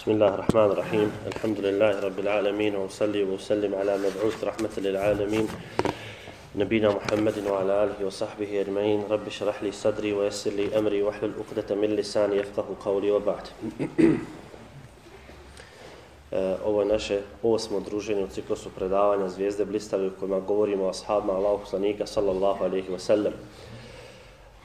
بسم الله الرحمن الرحيم الحمد لله رب العالمين وصلي وسلم على مبعوث رحمة للعالمين نبينا محمد وعلى آله وصحبه أجمعين رب اشرح لي صدري ويسر لي أمري واحلل عقدة من لساني يفقه قولي وبعد Ovo je naše osmo druženje u ciklusu predavanja Zvijezde blistave u kojima govorimo o ashabima Allahu poslanika sallallahu alaihi wa sallam.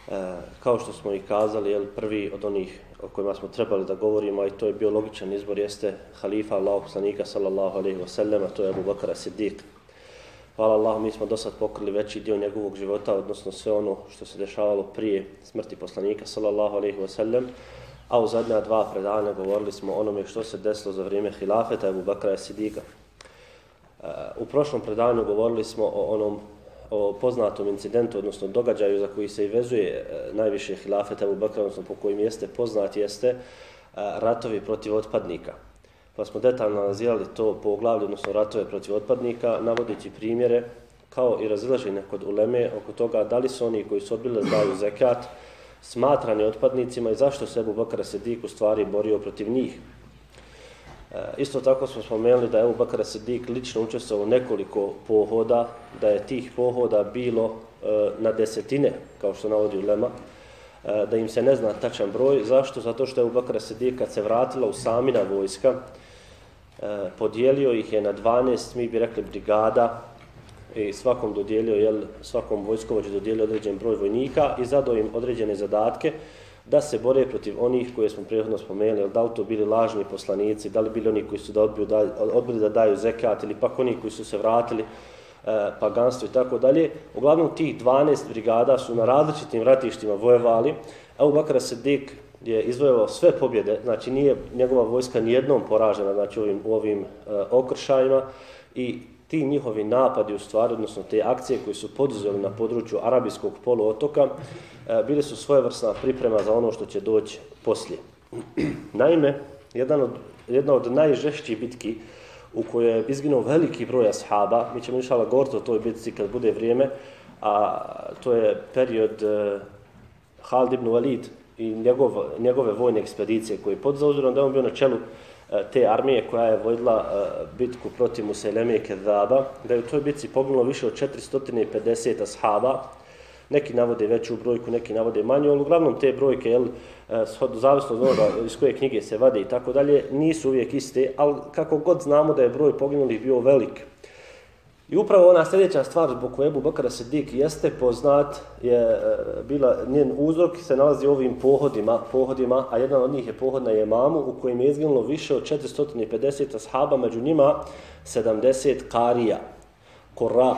E, kao što smo i kazali, je prvi od onih o kojima smo trebali da govorimo, i to je bio logičan izbor, jeste halifa Allahog poslanika sallallahu alaihi wa sallam, a to je Abu Bakr Siddiq. Hvala Allahu, mi smo do sad pokrili veći dio njegovog života, odnosno sve ono što se dešavalo prije smrti poslanika sallallahu alaihi wa sallam, a u zadnja dva predavanja govorili smo o onome što se desilo za vrijeme hilafeta Abu Bakara Siddiqa. E, u prošlom predavanju govorili smo o onom o poznatom incidentu, odnosno događaju za koji se i vezuje e, najviše hilafeta u Bakra, odnosno po kojim jeste poznat, jeste e, ratovi protiv otpadnika. Pa smo detaljno analizirali to po oglavlju, odnosno ratove protiv otpadnika, navodeći primjere kao i razilaženje kod uleme oko toga da li su oni koji su odbili da daju zekat smatrani otpadnicima i zašto se Ebu Bakara Sedik u stvari borio protiv njih. E, isto tako smo spomenuli da je Ebu Bakar Sidik lično učestvovao u nekoliko pohoda, da je tih pohoda bilo e, na desetine, kao što navodi Ulema, e, da im se ne zna tačan broj. Zašto? Zato što je Ebu Bakar Sidik kad se vratila u samina vojska, podijelio ih je na 12, mi bi rekli brigada, i svakom dodijelio, jel, svakom vojskovođu dodijelio određen broj vojnika i zadao im određene zadatke, da se bore protiv onih koje smo prethodno spomenuli, da li to bili lažni poslanici, da li bili oni koji su da odbiju da, odbili da daju zekat ili pak oni koji su se vratili e, paganstvo i tako dalje. Uglavnom tih 12 brigada su na različitim ratištima vojevali. Evo Bakara Sedik je izvojevao sve pobjede, znači nije njegova vojska nijednom poražena znači, ovim, u ovim e, okršajima i ti njihovi napadi u stvari, odnosno te akcije koje su poduzeli na području arabijskog poluotoka, e, bile su svojevrsna priprema za ono što će doći poslije. Naime, jedan od, jedna od najžešćih bitki u kojoj je izginuo veliki broj ashaba, mi ćemo išala govoriti o toj bitci kad bude vrijeme, a to je period uh, Halid ibn Walid i njegov, njegove vojne ekspedicije koje je podzauzirom da je on bio na čelu E, te armije koja je vodila e, bitku protiv Museleme i Kedaba, da je u toj bitci poginulo više od 450 ashaba, neki navode veću brojku, neki navode manju, ali uglavnom te brojke, jel, e, zavisno od onoga iz koje knjige se vade i tako dalje, nisu uvijek iste, ali kako god znamo da je broj poginulih bio velik, I upravo ona sljedeća stvar zbog koje Ebu Bakara Sidik jeste poznat, je e, bila njen uzrok, se nalazi u ovim pohodima, pohodima, a jedan od njih je pohod na Jemamu, u kojem je izginulo više od 450 ashaba, među njima 70 karija, kora.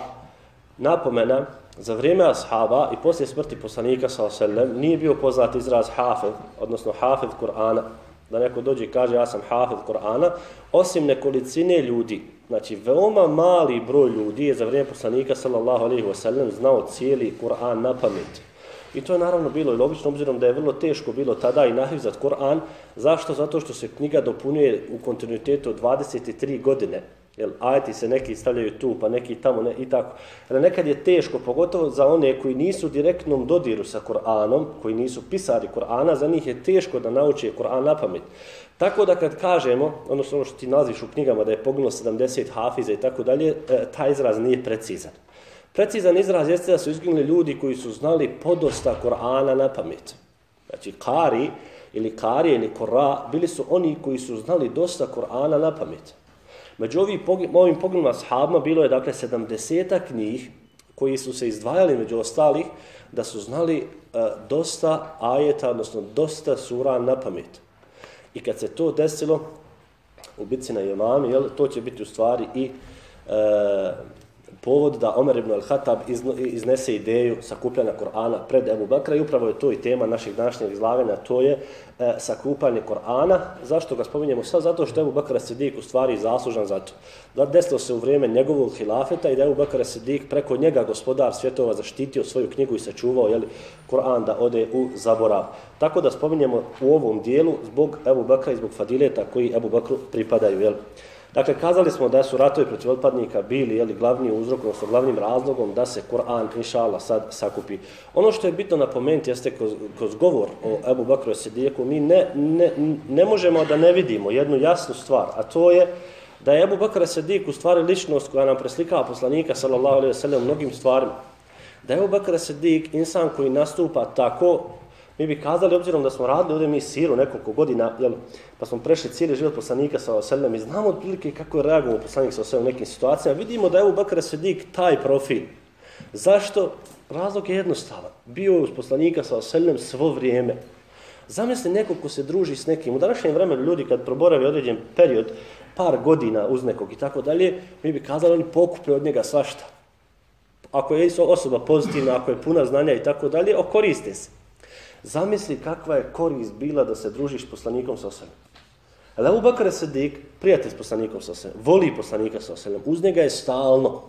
Napomena, za vrijeme ashaba i poslije smrti poslanika sa oselem, nije bio poznat izraz hafid, odnosno hafid Kur'ana, da neko dođe i kaže ja sam hafid Kur'ana, osim nekolicine ljudi, Znači, veoma mali broj ljudi je za vrijeme poslanika, sallallahu alaihi wasallam, znao cijeli Kur'an na pamet. I to je naravno bilo i logično, obzirom da je vrlo teško bilo tada i nahivzat Kur'an. Zašto? Zato što se knjiga dopunjuje u kontinuitetu od 23 godine. Jel, ajeti se neki stavljaju tu, pa neki tamo ne, i tako. Jer nekad je teško, pogotovo za one koji nisu u direktnom dodiru sa Kur'anom, koji nisu pisari Kur'ana, za njih je teško da nauče Kur'an na pamet. Tako da kad kažemo, odnosno ono što ti nalaziš u knjigama da je poginulo 70 hafiza i tako dalje, e, taj izraz nije precizan. Precizan izraz jeste da su izginuli ljudi koji su znali podosta Kur'ana na pamet. Znači, kari ili karije ili kora bili su oni koji su znali dosta Kur'ana na pamet. Među ovim, ovim sahabima bilo je dakle 70 njih koji su se izdvajali među ostalih da su znali e, dosta ajeta, odnosno dosta sura na pamet. I kad se to desilo u bitci na Jemami, jel, to će biti u stvari i e, povod da Omer ibn al-Hatab iznese ideju sakupljanja Korana pred Ebu Bakra i upravo je to i tema našeg današnjeg izlaganja, to je e, sakupljanje Korana. Zašto ga spominjemo sad? Zato što Ebu Bakra Sidik u stvari zaslužan za to. Da desilo se u vrijeme njegovog hilafeta i da Ebu Bakra Sidik preko njega gospodar svjetova zaštitio svoju knjigu i sačuvao jeli, Koran da ode u zaborav. Tako da spominjemo u ovom dijelu zbog Ebu Bakra i zbog fadileta koji Ebu Bakru pripadaju. Jeli. Dakle, kazali smo da su ratovi protiv otpadnika bili jeli, glavni uzrok, odnosno glavnim razlogom da se Kur'an, inšala, sad sakupi. Ono što je bitno napomenuti jeste kroz, kroz govor o Ebu Bakru Sidijeku, mi ne, ne, ne možemo da ne vidimo jednu jasnu stvar, a to je da je Ebu Bakr Sidijek u stvari ličnost koja nam preslikava poslanika, sallallahu alaihi wa sallam, mnogim stvarima. Da je Ebu Bakr Sidijek insan koji nastupa tako Mi bi kazali, obzirom da smo radili ovdje mi siru nekoliko godina, jel, pa smo prešli cijeli život poslanika sa Oselem i znamo otprilike kako je reagovao poslanik sa Oselem u nekim situacijama, vidimo da je u Bakara Sedik taj profil. Zašto? Razlog je jednostavan. Bio je uz poslanika sa Oselem svo vrijeme. Zamisli neko ko se druži s nekim. U današnjem vremenu ljudi kad proboravi određen period, par godina uz nekog i tako dalje, mi bi kazali oni pokupe od njega svašta. Ako je osoba pozitivna, ako je puna znanja i tako dalje, okoriste se. Zamisli kakva je korist bila da se družiš s poslanikom sa oselem. Ali Abu Bakr Sedik, prijatelj s poslanikom sa oselem, voli poslanika sa oselem, uz njega je stalno.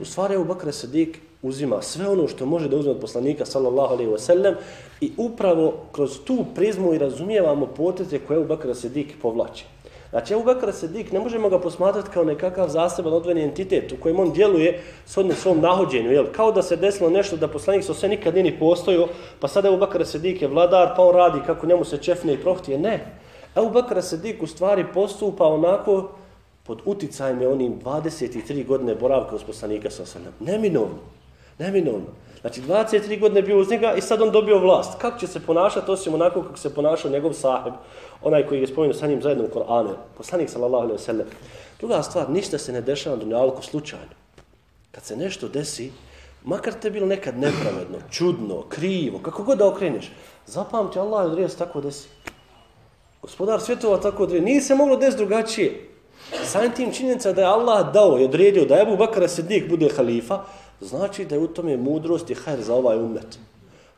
U stvari Abu Bakr Sedik uzima sve ono što može da uzme od poslanika sallallahu alaihi wa sallam i upravo kroz tu prizmu i razumijevamo poteze koje Abu Bakr Sedik povlači. Znači, Ebu Bekr Sedik ne možemo ga posmatrati kao nekakav zaseban odvojeni entitet u kojem on djeluje s odnom svom nahođenju. Jel? Kao da se desilo nešto da poslanik sa sve nikad nije ni postojao, pa sada Ebu Bekr Sedik je vladar, pa on radi kako njemu se čefne i prohtije. Ne. Ebu Bekr Sedik u stvari postupa onako pod uticajem je onim 23 godine boravka uz poslanika sa sve. Neminovno. Neminovno. Znači, 23 godine bio uz njega i sad on dobio vlast. Kako će se ponašati, osim onako kako se ponašao njegov saheb, onaj koji je spomenuo sa njim zajedno u Koranu, poslanik sallallahu alaihi wasallam. Druga stvar, ništa se ne dešava na dunjalku slučajno. Kad se nešto desi, makar te bilo nekad nepravedno, čudno, krivo, kako god da okreneš, zapamti Allah je odrije tako desi. Gospodar svjetova tako odrije. Nije se moglo desiti drugačije. Samim tim činjenica da je Allah dao i odredio da Ebu Bakara Siddiq bude halifa, znači da je u tome mudrost i hajr za ovaj umet.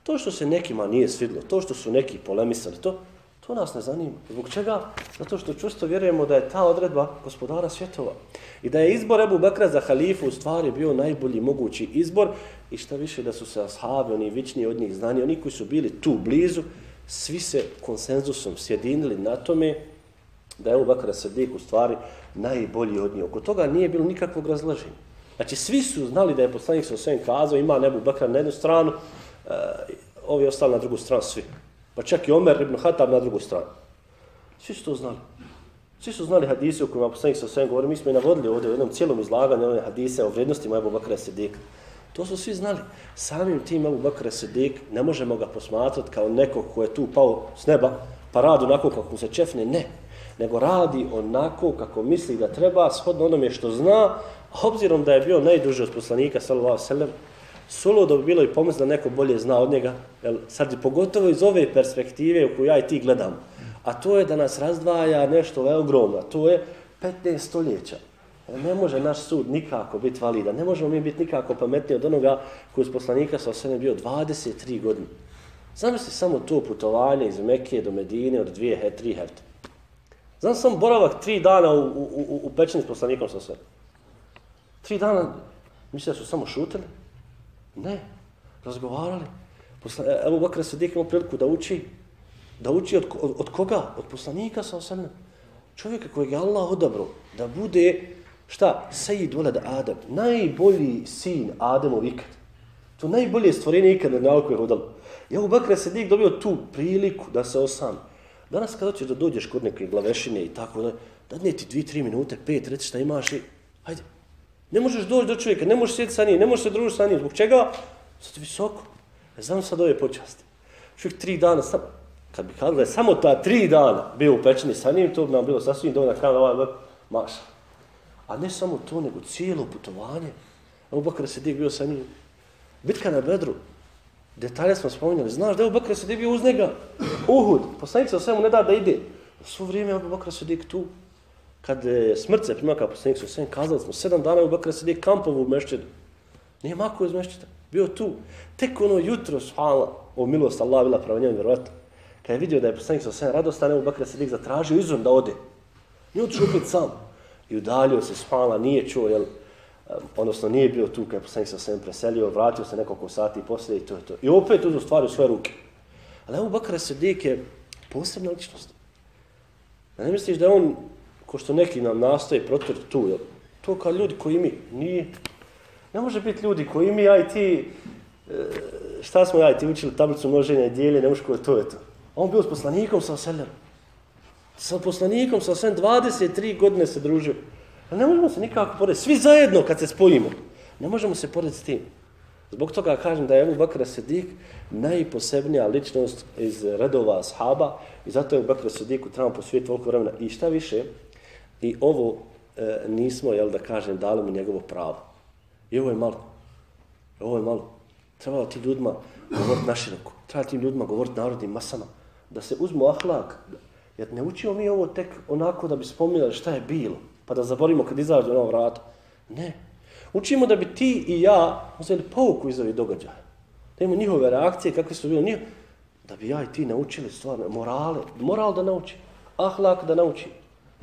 To što se nekima nije svidlo, to što su neki polemisali, to, to nas ne zanima. Zbog čega? Zato što čusto vjerujemo da je ta odredba gospodara svjetova. I da je izbor Ebu Bekra za halifu u stvari bio najbolji mogući izbor i šta više da su se ashabi, oni vični od njih znani, oni koji su bili tu blizu, svi se konsenzusom sjedinili na tome da je Ebu Bekra Sadik u stvari najbolji od njih. Oko toga nije bilo nikakvog razlaženja. Znači, svi su znali da je poslanik sa svem kazao, ima Ebu Bekra na jednu stranu, e, ovi ostali na drugu stranu, svi. Pa čak i Omer ibn Hatab na drugu stranu. Svi su to znali. Svi su znali hadise u kojima poslanik sa svem govori. Mi smo i navodili ovdje u jednom cijelom izlaganju one hadise o vrijednostima Ebu Bakra Sidika. To su svi znali. Samim tim Ebu Bakra Sidik ne možemo ga posmatrati kao nekog ko je tu pao s neba, pa radi onako kako mu se čefne. Ne. Nego radi onako kako misli da treba, shodno onome što zna, obzirom da je bio najduži od poslanika, sallallahu sallam, solo da bi bilo i pomoć da neko bolje zna od njega, jel, sad pogotovo iz ove perspektive u koju ja i ti gledam, a to je da nas razdvaja nešto ogromno, to je 15 stoljeća. Ne može naš sud nikako biti validan, ne možemo mi biti nikako pametniji od onoga koji je poslanika sa osvijem bio 23 godine. Znam se samo to putovanje iz Mekije do Medine od dvije, he, tri hefte. Znam sam boravak tri dana u, u, u, u pećini s poslanikom sa osvijem. Tri dana, mislim da su samo šutili? Ne, razgovarali. Posla, evo Bakr se imao priliku da uči, da uči od, od, od koga? Od poslanika sa osam. Čovjeka kojeg je Allah odabrao da bude, šta, Sejid Voled Adam, najbolji sin Ademov ikad. To najbolje stvorenje ikad na nauku je rodalo. I evo Bakr se dobio tu priliku da se osam. Danas kada ćeš da dođeš kod neke glavešine i tako da, da ne ti dvi, tri minute, pet, reci šta imaš i, hajde, Ne možeš doći do čovjeka, ne možeš sjediti sa njim, ne možeš se družiti sa njim. Zbog čega? Zato visoko. Ne znam sad ove počasti. Čovjek tri dana, sam, kad bi kada je samo ta tri dana bio u pećini sa njim, to bi nam bilo sasvim dovoljno kao na ovaj web, maša. A ne samo to, nego cijelo putovanje. Evo Bakar se bio sa njim. Bitka na Bedru. Detalje smo spominjali. Znaš da je Bakar se bio uz njega? Uhud. Poslanica o svemu ne da da ide. Svo vrijeme je Bakar se tu kad je smrt se primaka poslanik su sve kazali smo sedam dana u Bakra sedi kampovu u mešćedu. Nije mako iz mešćeda, Bio tu. Tek ono jutro, hvala, o milost Allah bila pravo njemu vjerovatno. Kad je vidio da je poslanik sa sve radostan, u Bakra sedi zatražio izum da ode. Nije otišao opet sam. I udalio se, hvala, nije čuo, jel, odnosno nije bio tu kad je poslanik sa sve preselio, vratio se nekoliko sati poslije i to je to. I opet uzu stvari u svoje ruke. Ali Ebu Bakr Sedik je posebna ličnost. Ne misliš da on ko što neki nam nastoje protiv tu, jel? To kao ljudi koji mi, nije. Ne može biti ljudi koji mi, aj ti, e, šta smo aj ti učili tablicu množenja i dijelje, ne može to je to. On bio s poslanikom sa selem. Sa poslanikom sa Oselem 23 godine se družio. Ali ne možemo se nikako porediti. Svi zajedno kad se spojimo. Ne možemo se porediti s tim. Zbog toga kažem da je Ebu Bakr Sedik najposebnija ličnost iz redova ashaba i zato je Bakr Sediku trebamo posvijeti toliko vremena. I šta više, i ovo e, nismo, jel da kažem, dali mu njegovo pravo. I ovo je malo. Ovo je malo. Trebalo ti ljudima govoriti naširoko. Treba tim ljudima govoriti narodnim masama. Da se uzmu ahlak. Jer ne učimo mi ovo tek onako da bi spominjali šta je bilo. Pa da zaborimo kad izađe na vrata. Ne. Učimo da bi ti i ja uzeli pouku iz ovih događaja. Da imamo njihove reakcije, kakve su bile njihove. Da bi ja i ti naučili stvarno morale. Moral da nauči. Ahlak da nauči.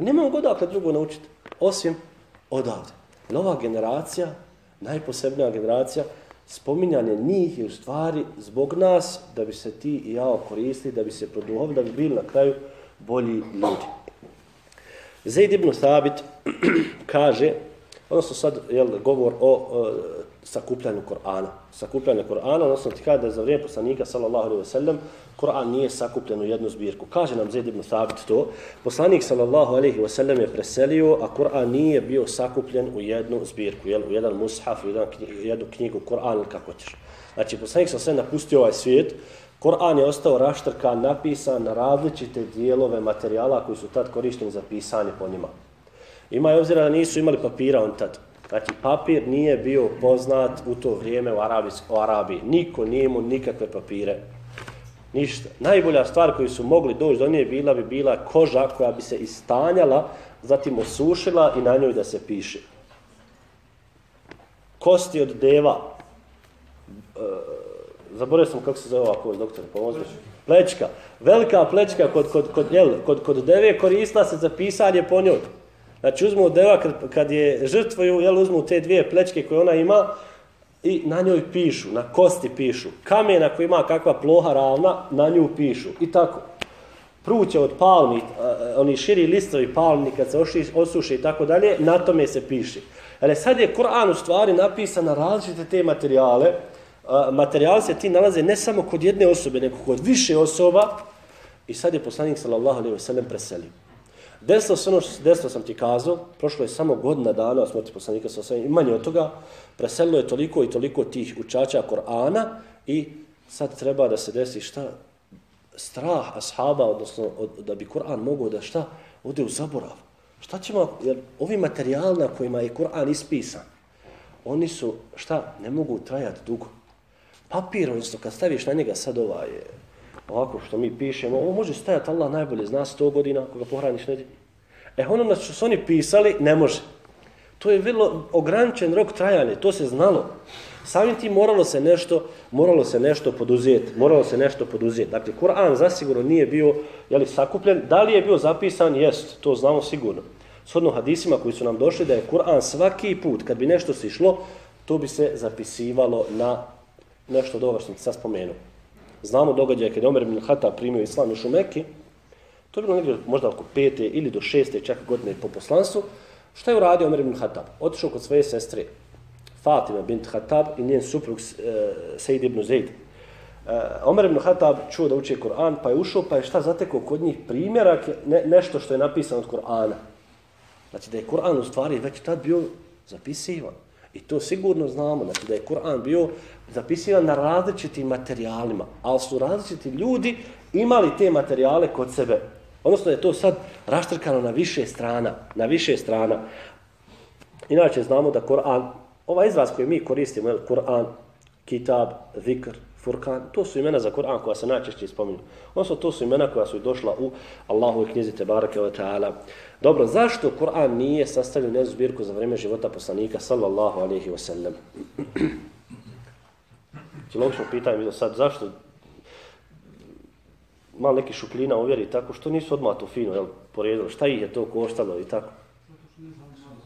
Da nemamo god dakle drugo naučiti. Osim odavde. Nova generacija, najposebnija generacija, spominjanje njih je u stvari zbog nas da bi se ti i ja koristili, da bi se produhovili, da bi bili na kraju bolji ljudi. Zaid ibn Thabit kaže, odnosno sad je govor o sakupljanju Kur'ana. Sakupljanje Kur'ana, odnosno ti kada da za vrijeme poslanika, sallallahu alaihi wa sallam, Kur'an nije sakupljen u jednu zbirku. Kaže nam Zaid ibn Thabit to, poslanik, sallallahu alaihi wa sallam, je preselio, a Kur'an nije bio sakupljen u jednu zbirku, jel, u jedan mushaf, u jedan, jednu knjigu Kur'an ili kako ćeš. Znači, poslanik sallallahu sve napustio ovaj svijet, Kur'an je ostao raštrkan, napisan na različite dijelove materijala koji su tad korišteni za pisanje po njima. Ima je obzira da nisu imali papira on tad. Znači, papir nije bio poznat u to vrijeme u, Arabis, u Arabiji. Niko nije imao nikakve papire. Ništa. Najbolja stvar koju su mogli doći do nje bila bi bila koža koja bi se istanjala, zatim osušila i na njoj da se piše. Kosti od deva. E, zaboravio sam kako se zove ovako, doktor, pomozi. Plečka. Velika plečka kod, kod, kod, jel, kod, kod deve koristila se za pisanje po njoj. Znači uzmu deva kad, kad je žrtvuju, jel uzmu te dvije plečke koje ona ima i na njoj pišu, na kosti pišu. Kamena koji ima kakva ploha ravna, na nju pišu. I tako. Pruće od palmi, oni širi listovi palmi kad se osuše i tako dalje, na tome se piše. Ali sad je Kur'an u stvari napisan na različite te materijale. Materijali se ti nalaze ne samo kod jedne osobe, nego kod više osoba. I sad je poslanik sallallahu alejhi ve sellem preselio. Desilo se ono što se desilo, sam ti kazao, prošlo je samo godina dana, od smrti poslanika sa sve, manje od toga, preselilo je toliko i toliko tih učača Korana i sad treba da se desi šta? Strah ashaba, odnosno od, da bi Koran mogao da šta? Ode u zaborav. Šta ćemo, jer ovi materijali na kojima je Koran ispisan, oni su, šta, ne mogu trajati dugo. Papir, odnosno kad staviš na njega sad ovaj, ovako što mi pišemo, ovo može stajati Allah najbolje zna 100 godina ako ga pohraniš neđe. E ono na što su oni pisali, ne može. To je vrlo ograničen rok trajanja, to se znalo. Samim tim moralo se nešto, moralo se nešto poduzeti, moralo se nešto poduzeti. Dakle, Kur'an zasigurno nije bio je li, sakupljen. Da li je bio zapisan? Jest, to znamo sigurno. Shodno hadisima koji su nam došli da je Kur'an svaki put, kad bi nešto se išlo, to bi se zapisivalo na nešto dobro što sam sad spomenuo znamo događaj kada je Omer ibn Hata primio islam u Mekki, to je bilo negdje možda oko pete ili do šeste čak godine po poslanstvu, šta je uradio Omer ibn Hatab? Otišao kod svoje sestre Fatima bint Hatab i njen suprug eh, e, Sejid ibn Zaid. E, Omer ibn Hatab čuo da uče Kur'an, pa je ušao, pa je šta zatekao kod njih primjerak, ne, nešto što je napisano od Kur'ana. Znači da je Kur'an u stvari već tad bio zapisivan. I to sigurno znamo, znači da je Kur'an bio zapisivan na različitim materijalima, ali su različiti ljudi imali te materijale kod sebe. Odnosno je to sad raštrkano na više strana, na više strana. Inače znamo da Kur'an, ovaj izraz koji mi koristimo, je Kur'an, Kitab, Zikr, Furkan, to su imena za Kur'an koja se najčešće spominju. Odnosno to su imena koja su došla u Allahove knjizi Tebareke wa ta'ala. Dobro, zašto Kur'an nije sastavio nezu zbirku za vrijeme života poslanika sallallahu alaihi wa sallam? Znači, logično pitanje je sad, zašto malo neki šupljina uvjeri tako, što nisu odmah to fino, jel, poredili, šta ih je to koštalo i tako?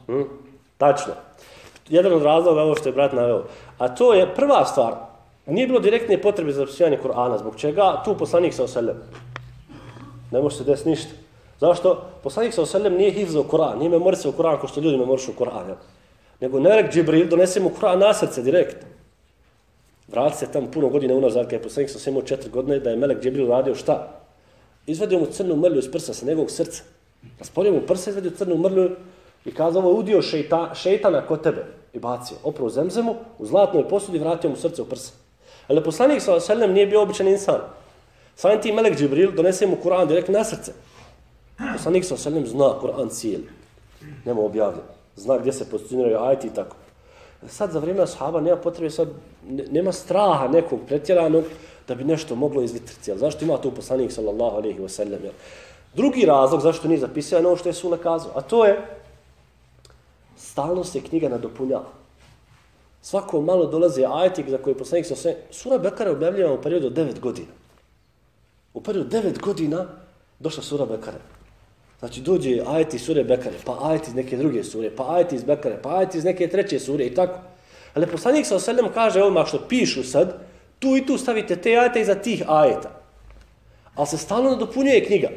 Hm? Tačno. Jedan od razloga ovo što je brat naveo. A to je prva stvar. Nije bilo direktne potrebe za zapisivanje Kur'ana. Zbog čega? Tu poslanik sa oselem. Ne može se desiti ništa. Zašto? Poslanik sa oselem nije hivzao Kur'an, nije memorisao Kur'an kao što ljudi memorišu Kur'an. Jel? Nego Nerek Džibril donese mu Kur'an na srce direkt. Vrati se tamo puno godine unazad, kada je poslanik sa oselem četiri godine, da je Melek Džibril radio šta? Izvadio mu crnu mrlju iz prsa sa njegovog srca. Rasporio mu prsa, izvadio crnu mrlju i kazao, ovo je udio šeita, šeitana kod tebe. I bacio. Oprao zemzemu, u zlatnoj posudi vratio mu srce u prsa. Ali poslanik sa oselem nije bio običan insan. Samim ti Melek Džibril donese mu Kur'an direkt na srce. Poslanik sa oselem zna Kur'an cijeli. Nema objavljen. Zna gdje se pozicioniraju ajti i tako. Sad za vrijeme ashaba nema potrebe, sad nema straha nekog pretjeranog da bi nešto moglo izvitriti. Jel? Zašto ima to poslanik sallallahu alaihi wa sallam? Jel? Drugi razlog zašto nije zapisao je ono što je su kazao. A to je stalno se knjiga nadopunjava. Svako malo dolazi ajeti za koje poslanik sa sve... Sura Bekara objavljava u periodu 9 godina. U periodu 9 godina došla sura Bekara. Znači dođe ajeti sure Bekare, pa ajeti iz neke druge sure, pa ajeti iz Bekare, pa ajeti iz neke treće sure i tako. Ali poslanik sa oselem kaže ovima što pišu sad, tu i tu stavite te ajete iza tih ajeta. Ali se stalno dopunjuje knjiga.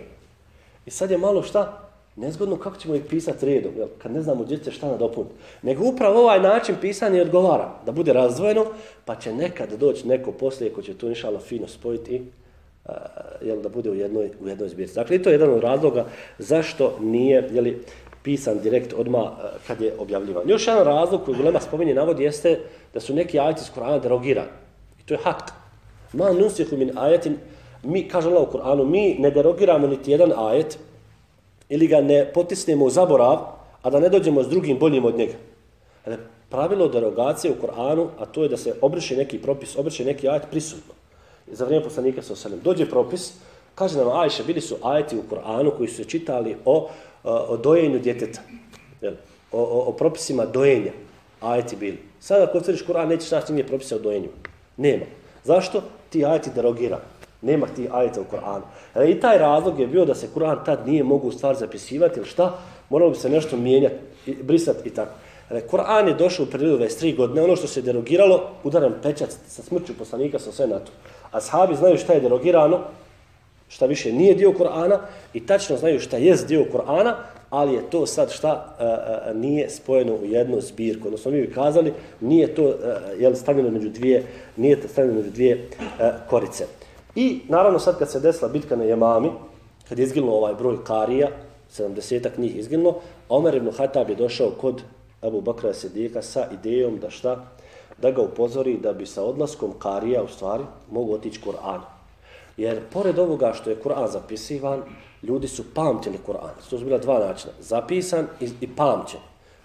I sad je malo šta? Nezgodno kako ćemo ih pisati redom, jel? kad ne znamo gdje će šta nadopuniti. Nego upravo ovaj način pisanja odgovara, da bude razdvojeno, pa će nekad doći neko poslije ko će to inšala fino spojiti uh, jel, da bude u jednoj, u jednoj zbirci. Dakle, to je jedan od razloga zašto nije jeli, pisan direkt odma uh, kad je objavljivan. Još jedan razlog koji Gulema spominje navod jeste da su neki ajeti iz Korana derogirani. I to je hak. Ma nusihu min ajetin, mi, kaže Allah u Koranu, mi ne derogiramo niti jedan ajet ili ga ne potisnemo u zaborav, a da ne dođemo s drugim boljim od njega. Pravilo derogacije u Koranu, a to je da se obriše neki propis, obriše neki ajet prisutno za vrijeme poslanika sa osalem. Dođe propis, kaže nam Ajša, bili su ajeti u Koranu koji su se čitali o, o dojenju djeteta. Jel? O, o, o propisima dojenja. Ajeti bili. Sada ako otvoriš Koran, nećeš naći nije propisa o dojenju. Nema. Zašto? Ti ajeti derogira. Nema ti ajeta u Koranu. E, I taj razlog je bio da se Koran tad nije mogu stvar zapisivati, ili šta? Moralo bi se nešto mijenjati, brisati i tako. E, Koran je došao u periodu 23 godine, ono što se derogiralo, udaran pečat sa smrću poslanika sa sve na to. Ashabi znaju šta je derogirano, šta više nije dio Korana i tačno znaju šta je dio Korana, ali je to sad šta a, a, nije spojeno u jednu zbirku. Odnosno mi bi kazali, nije to je stavljeno među dvije, nije stavljeno među dvije a, korice. I naravno sad kad se desila bitka na Jemami, kad je izginuo ovaj broj Karija, 70-ak njih izginulo, Omer ibn Hatab je došao kod Abu Bakra Sedijeka sa idejom da šta, da ga upozori da bi sa odlaskom Karija u stvari mogu otići Kur'an. Jer pored ovoga što je Kur'an zapisivan, ljudi su pamtili Kur'an. To su bila dva načina. Zapisan i, i pamćen.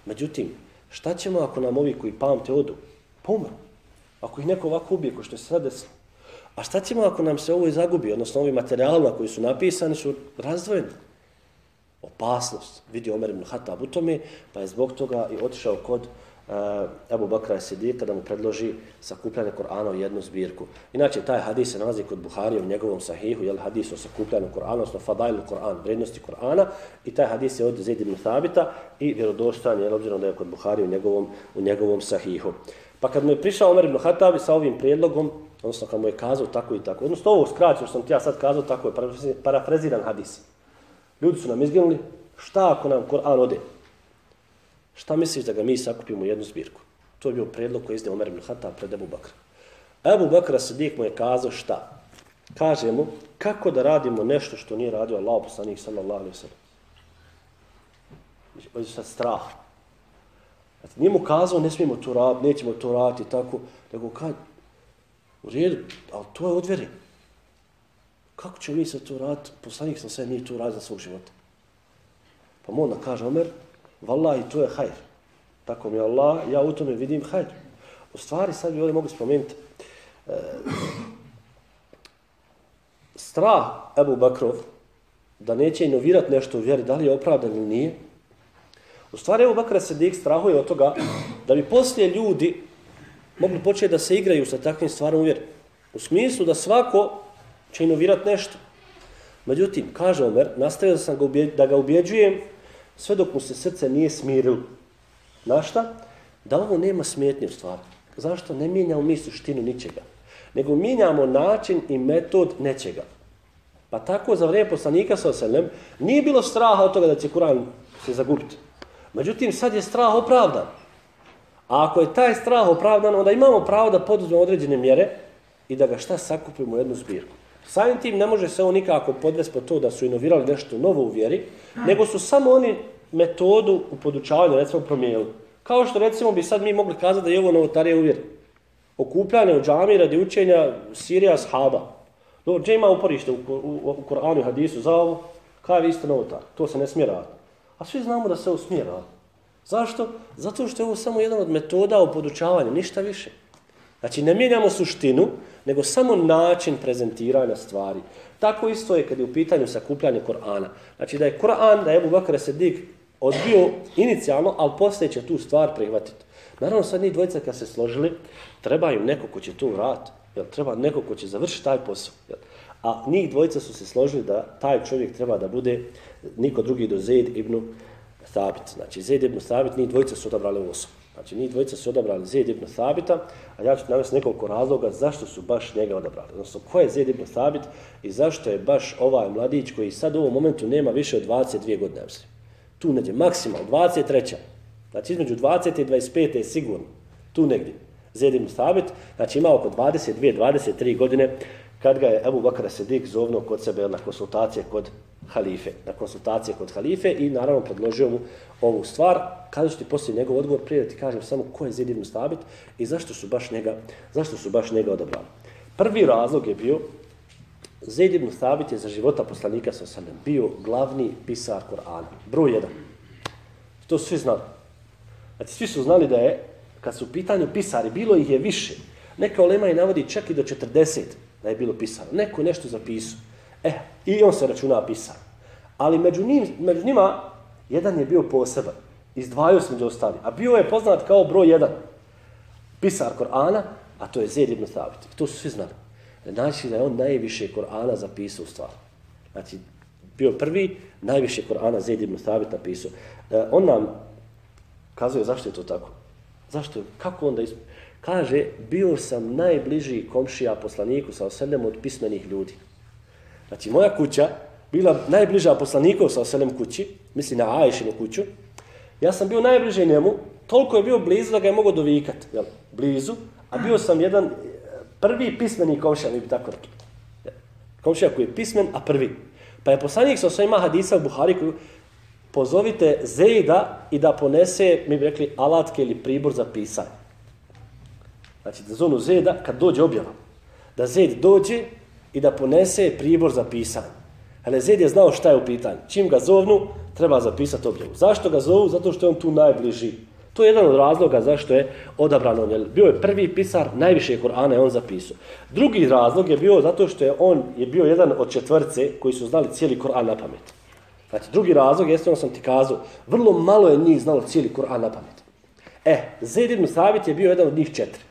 Međutim, šta ćemo ako nam ovi koji pamte odu? Pomru. Ako ih neko ovako ubije, ko što je sad desilo. A šta ćemo ako nam se ovo zagubi? Odnosno, ovi materijalima koji su napisani su razdvojeni. Opasnost. Vidi Omer ibn Hatab u tome, pa je zbog toga i otišao kod uh, Ebu Bakra Sidika da mu predloži sakupljanje Korana u jednu zbirku. Inače, taj hadis se nalazi kod Buharije u njegovom sahihu, jel hadis o sakupljanju Korana, odnosno Fadailu Koran, vrednosti Korana, i taj hadis je od Zaid ibn Thabita i vjerodostan je, obzirom da je kod Buharije u njegovom, u njegovom sahihu. Pa kad mu je prišao Omer ibn Hatab sa ovim prijedlogom, odnosno kad mu je kazao tako i tako, odnosno ovo skraćeno što sam ti ja sad kazao, tako je parafraziran hadis. Ljudi su nam izginuli, šta ako nam Koran ode? Šta misliš da ga mi sakupimo u jednu zbirku? To je bio predlog koji je izdeo Omer ibn Hatab pred Ebu Bakra. Ebu Bakra Sidik mu je kazao šta? Kaže mu, kako da radimo nešto što nije radio Allah poslanih sallallahu alaihi sallam. Znači, ovo je sad strah. Znači, nije mu kazao, ne smijemo to raditi, nećemo to raditi, tako, nego kad, u redu, ali to je odvjeri. Kako ćemo mi sad to raditi? Poslanik sam sve nije to radio za svog života. Pa mu onda kaže Omer, vallahi to je hajr. Tako mi Allah, ja u tome vidim hajr. U stvari, sad bi ovdje mogu spomenuti, e, strah Ebu Bakrov, da neće inovirati nešto u vjeri, da li je opravdan ili nije, u stvari Ebu Bakra se strahuje od toga da bi poslije ljudi mogli početi da se igraju sa takvim stvarom u. U smislu da svako će inovirati nešto. Međutim, kaže Omer, nastavio sam ga da ga ubjeđujem sve dok mu se srce nije smirilo. Na šta? Da ovo nema smetnje u stvari. Zašto? Ne mijenjamo mi suštinu ničega. Nego mijenjamo način i metod nečega. Pa tako za vrijeme poslanika sa oselem nije bilo straha od toga da će Kur'an se zagubiti. Međutim, sad je strah opravdan. A ako je taj strah opravdan, onda imamo pravo da poduzme određene mjere i da ga šta sakupimo u jednu zbirku. Samim tim ne može se on nikako podvesti po to da su inovirali nešto novo u vjeri, nego su samo oni metodu u podučavanju, recimo, promijenili. Kao što recimo bi sad mi mogli kazati da je ovo novotarije u vjeri. Okupljanje u džami radi učenja Sirija shaba. Dobro, gdje ima uporište u, u, u Koranu i Hadisu za ovo? Kaj vi ste novotar? To se ne smije raditi. A svi znamo da se ovo smije raditi. Zašto? Zato što je ovo samo jedan od metoda u podučavanju, ništa više. Znači, ne mijenjamo suštinu, nego samo način prezentiranja stvari. Tako isto je kad je u pitanju sakupljanje Korana. Znači, da je Koran, da je Ebu Bakr Sedik odbio inicijalno, ali poslije će tu stvar prihvatiti. Naravno, sad njih dvojica kad se složili, treba im neko ko će tu vrat, jel? treba neko ko će završiti taj posao. Jel? A njih dvojica su se složili da taj čovjek treba da bude niko drugi do Zaid ibn Thabit. Znači, Zaid ibn Thabit, njih dvojica su odabrali u osobu. Znači, njih dvojica su odabrali Zaid ibn Thabita, a ja ću navesti nekoliko razloga zašto su baš njega odabrali. Odnosno, ko je Zaid ibn Thabit i zašto je baš ovaj mladić koji sad u ovom momentu nema više od 22 godine, mislim. Tu neđe, maksimal, 23. Znači, između 20. i 25. je sigurno. Tu negdje. Zaid ibn Thabit, znači ima oko 22-23 godine, kad ga je Ebu Bakara Sedik zovno kod sebe na konsultacije kod halife, na konsultacije kod halife i naravno predložio mu ovu stvar. Kada ću ti poslije njegov odgovor, prije da ti kažem samo ko je Zid ibn Stabit i zašto su baš njega, zašto su baš njega odabrali. Prvi razlog je bio Zaid ibn Stabit je za života poslanika sa sallam bio glavni pisar Korana, broj jedan. To su svi znali. Znači, svi su znali da je, kad su u pitanju pisari, bilo ih je više. Neka olema i navodi čak i do 40 da je bilo pisano. Neko je nešto zapisao. E, i on se računa pisan. Ali među, njim, među njima, jedan je bio poseban. Izdvajao se među ostali. A bio je poznat kao broj jedan. Pisar Korana, a to je Zed ibn Thabit. To su svi znali. Znači da je on najviše Korana zapisao u stvari. Znači, bio prvi, najviše Korana Zed ibn Thabit napisao. E, on nam kazuje zašto je to tako. Zašto? Kako onda isp... Kaže, bio sam najbliži komšija poslaniku sa osedem od pismenih ljudi. Znači, moja kuća bila najbliža poslanikov sa oselem kući, misli na Ajšinu kuću, ja sam bio najbliže njemu, toliko je bio blizu da ga je mogao dovikat, jel, blizu, a bio sam jedan eh, prvi pismeni komšija, mi bi tako rekli. Komšija koji je pismen, a prvi. Pa je poslanik sa osvima hadisa u Buhari koju pozovite Zejda i da ponese, mi bi rekli, alatke ili pribor za pisanje. Znači, da zonu Zejda, kad dođe objava, da Zejd dođe i da ponese pribor za pisanje. Ale je znao šta je u pitanju. Čim ga zovnu, treba zapisati objavu. Zašto ga zovu? Zato što je on tu najbliži. To je jedan od razloga zašto je odabran on. Bio je prvi pisar, najviše Korana je on zapisao. Drugi razlog je bio zato što je on je bio jedan od četvrce koji su znali cijeli Koran na pamet. Znači, drugi razlog jeste, ono sam ti kazao, vrlo malo je njih znalo cijeli Koran na pamet. E, Zed ibn Savit je bio jedan od njih četiri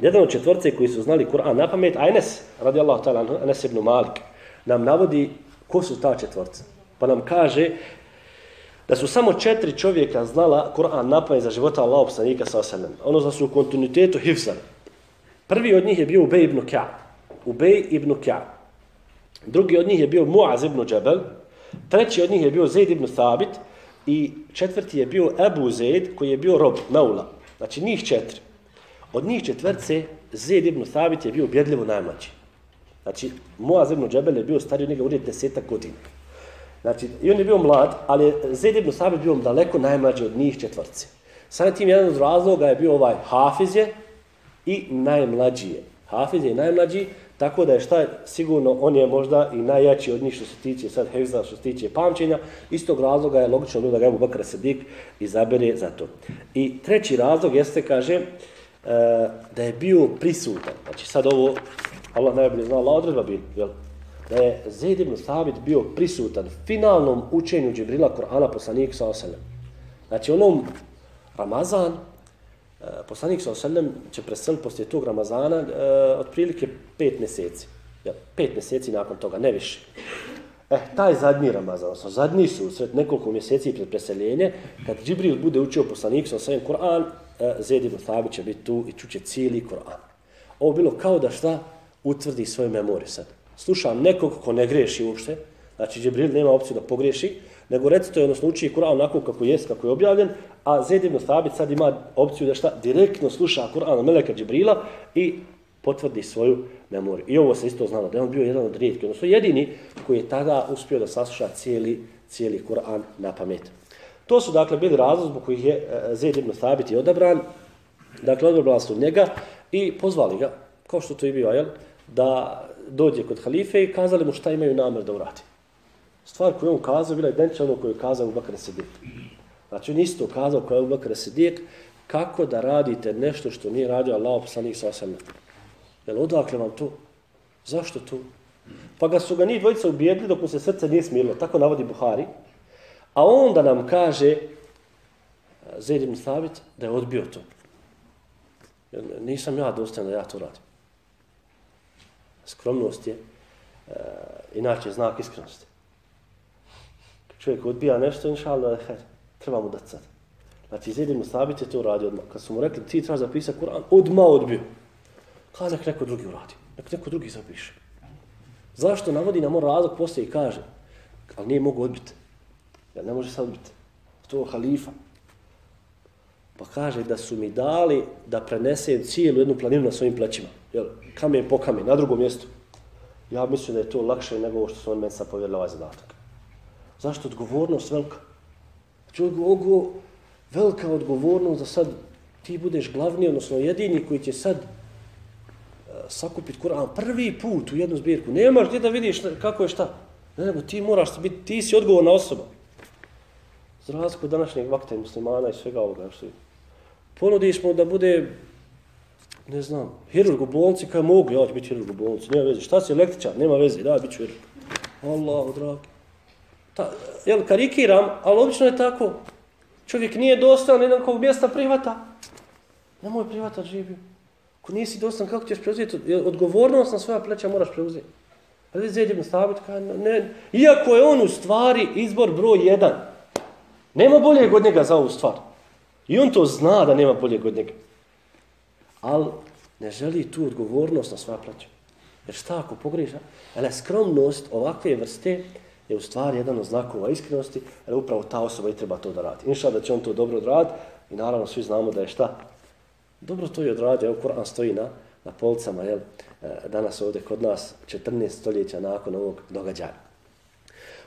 jedan od četvrce koji su znali Kur'an na pamet, Aines, radi Allah ta'ala, Enes ibn Malik, nam navodi ko su ta četvrca. Pa nam kaže da su samo četiri čovjeka znala Kur'an na pamet za života Allah opstanika sa osanem. Ono znači da su u kontinuitetu hifzan. Prvi od njih je bio Ubej ibn Kja. Ubej ibn Kja. Drugi od njih je bio Muaz ibn Džebel. Treći od njih je bio Zaid ibn Thabit. I četvrti je bio Ebu Zaid koji je bio rob, Meula. Znači njih četiri. Od njih četvrce, Zed ibn Thabit je bio ubjedljivo najmlađi. Znači, Muaz ibn Džebel je bio stariji njega uvijek desetak godina. Znači, i on je bio mlad, ali je Zed ibn Thabit bio daleko najmlađi od njih četvrce. Samim tim jedan od razloga je bio ovaj Hafiz je i najmlađije. Hafizje i najmlađi, tako da je šta sigurno, on je možda i najjači od njih što se tiče sad Hevza, što se tiče pamćenja. Istog razloga je logično bilo da ga Ebu Bakr Sadik izabere za to. I treći razlog jeste, kaže, uh, E, da je bio prisutan. Znači sad ovo, Allah najbolje zna, Allah odredba bi, jel? Da je Zaid ibn Thabit bio prisutan finalnom učenju Džibrila Kur'ana poslanik sa osalem. Znači onom Ramazan, e, poslanik sa osalem će preseliti poslije tog Ramazana e, otprilike pet mjeseci. Jel? Pet mjeseci nakon toga, ne više. E, taj zadnji Ramazan, odnosno zadnji susret, nekoliko mjeseci pred preseljenje, kad Džibril bude učio poslanik sa osalem Kur'an, E, Zed ibn Thabit će biti tu i čuće cijeli Koran. Ovo bilo kao da šta utvrdi svoju memoriju sad. Slušam nekog ko ne greši uopšte, znači Džibril nema opciju da pogreši, nego recituje, odnosno uči Kur'an onako kako jest, kako je objavljen, a Zaid ibn Thabit sad ima opciju da šta direktno sluša Kur'an od Meleka Džibrila i potvrdi svoju memoriju. I ovo se isto znalo, da je on bio jedan od rijetkih, odnosno jedini koji je tada uspio da sasluša cijeli, cijeli Kur'an na pamet. To su dakle bili razlog zbog kojih je e, Zaid ibn Thabit i odabran. Dakle, odabrali su njega i pozvali ga, kao što to i bio, jel, da dođe kod halife i kazali mu šta imaju namjer da uradi. Stvar koju on kazao bila identična ono koju je kazao u Bakar Sidik. Znači, on isto kazao koju je u Bakar Sidik kako da radite nešto što nije radio Allah poslanik sa osam. Jel, odakle vam to? Zašto to? Pa ga su ga njih dvojica ubijedili dok mu se srce nije smilo. Tako navodi Buhari. A onda nam kaže eh, Zaid ibn Thabit da je odbio to. Nisam ja dostan da ja to radim. Skromnost je e, inače znak iskrenosti. Čovjek odbija nešto, inša Allah, eh, treba mu dati sad. Znači, Zaid ibn Thabit je to uradio odmah. Kad su mu rekli, ti trebaš zapisati Kur'an, odmah odbio. Kada nek neko drugi uradi, nek neko drugi zapiše. Zašto navodi nam on razlog poslije i kaže, ali nije mogu odbiti. Ja ne može sad biti To je halifa. Pa kaže da su mi dali da prenesem cijelu jednu planinu na svojim plećima. Jel, kamen po kamen, na drugom mjestu. Ja mislim da je to lakše nego što su on meni sad povjerili ovaj zadatak. Zašto odgovornost velika? Znači, ogo, velika odgovornost da sad ti budeš glavni, odnosno jedini koji će sad e, uh, sakupiti Kur'an prvi put u jednu zbirku. Nemaš gdje da vidiš kako je šta. Ne, nego ti moraš biti, ti si odgovorna osoba. Za razliku današnjeg vakta i muslimana i svega ovoga što je. Ponudiš mu da bude, ne znam, hirurg u bolnici, kada mogu, ja ću biti hirurg u bolnici, nema veze. Šta si električar? Nema veze, da, bit ću hirurg. Allah, dragi. Ta, jel, karikiram, ali obično je tako. Čovjek nije dostan jedan kog mjesta prihvata. Nemoj privata živio. Ako nisi dostan, kako ćeš preuzeti? Odgovornost na svoja pleća moraš preuzeti. Ali Zaid ibn Stavit kaže, ne, iako je on u stvari izbor broj jedan, nema bolje od njega za ovu stvar. I on to zna da nema bolje od njega. Ali ne želi tu odgovornost na svoja plaća. Jer šta ako pogriža? Ali skromnost ovakve vrste je u stvari jedan od znakova iskrenosti, jer upravo ta osoba i treba to da radi. Inša da će on to dobro odraditi i naravno svi znamo da je šta? Dobro to i odradi, evo Kur'an stoji na, na polcama, jel? E, danas ovdje kod nas 14 stoljeća nakon ovog događaja.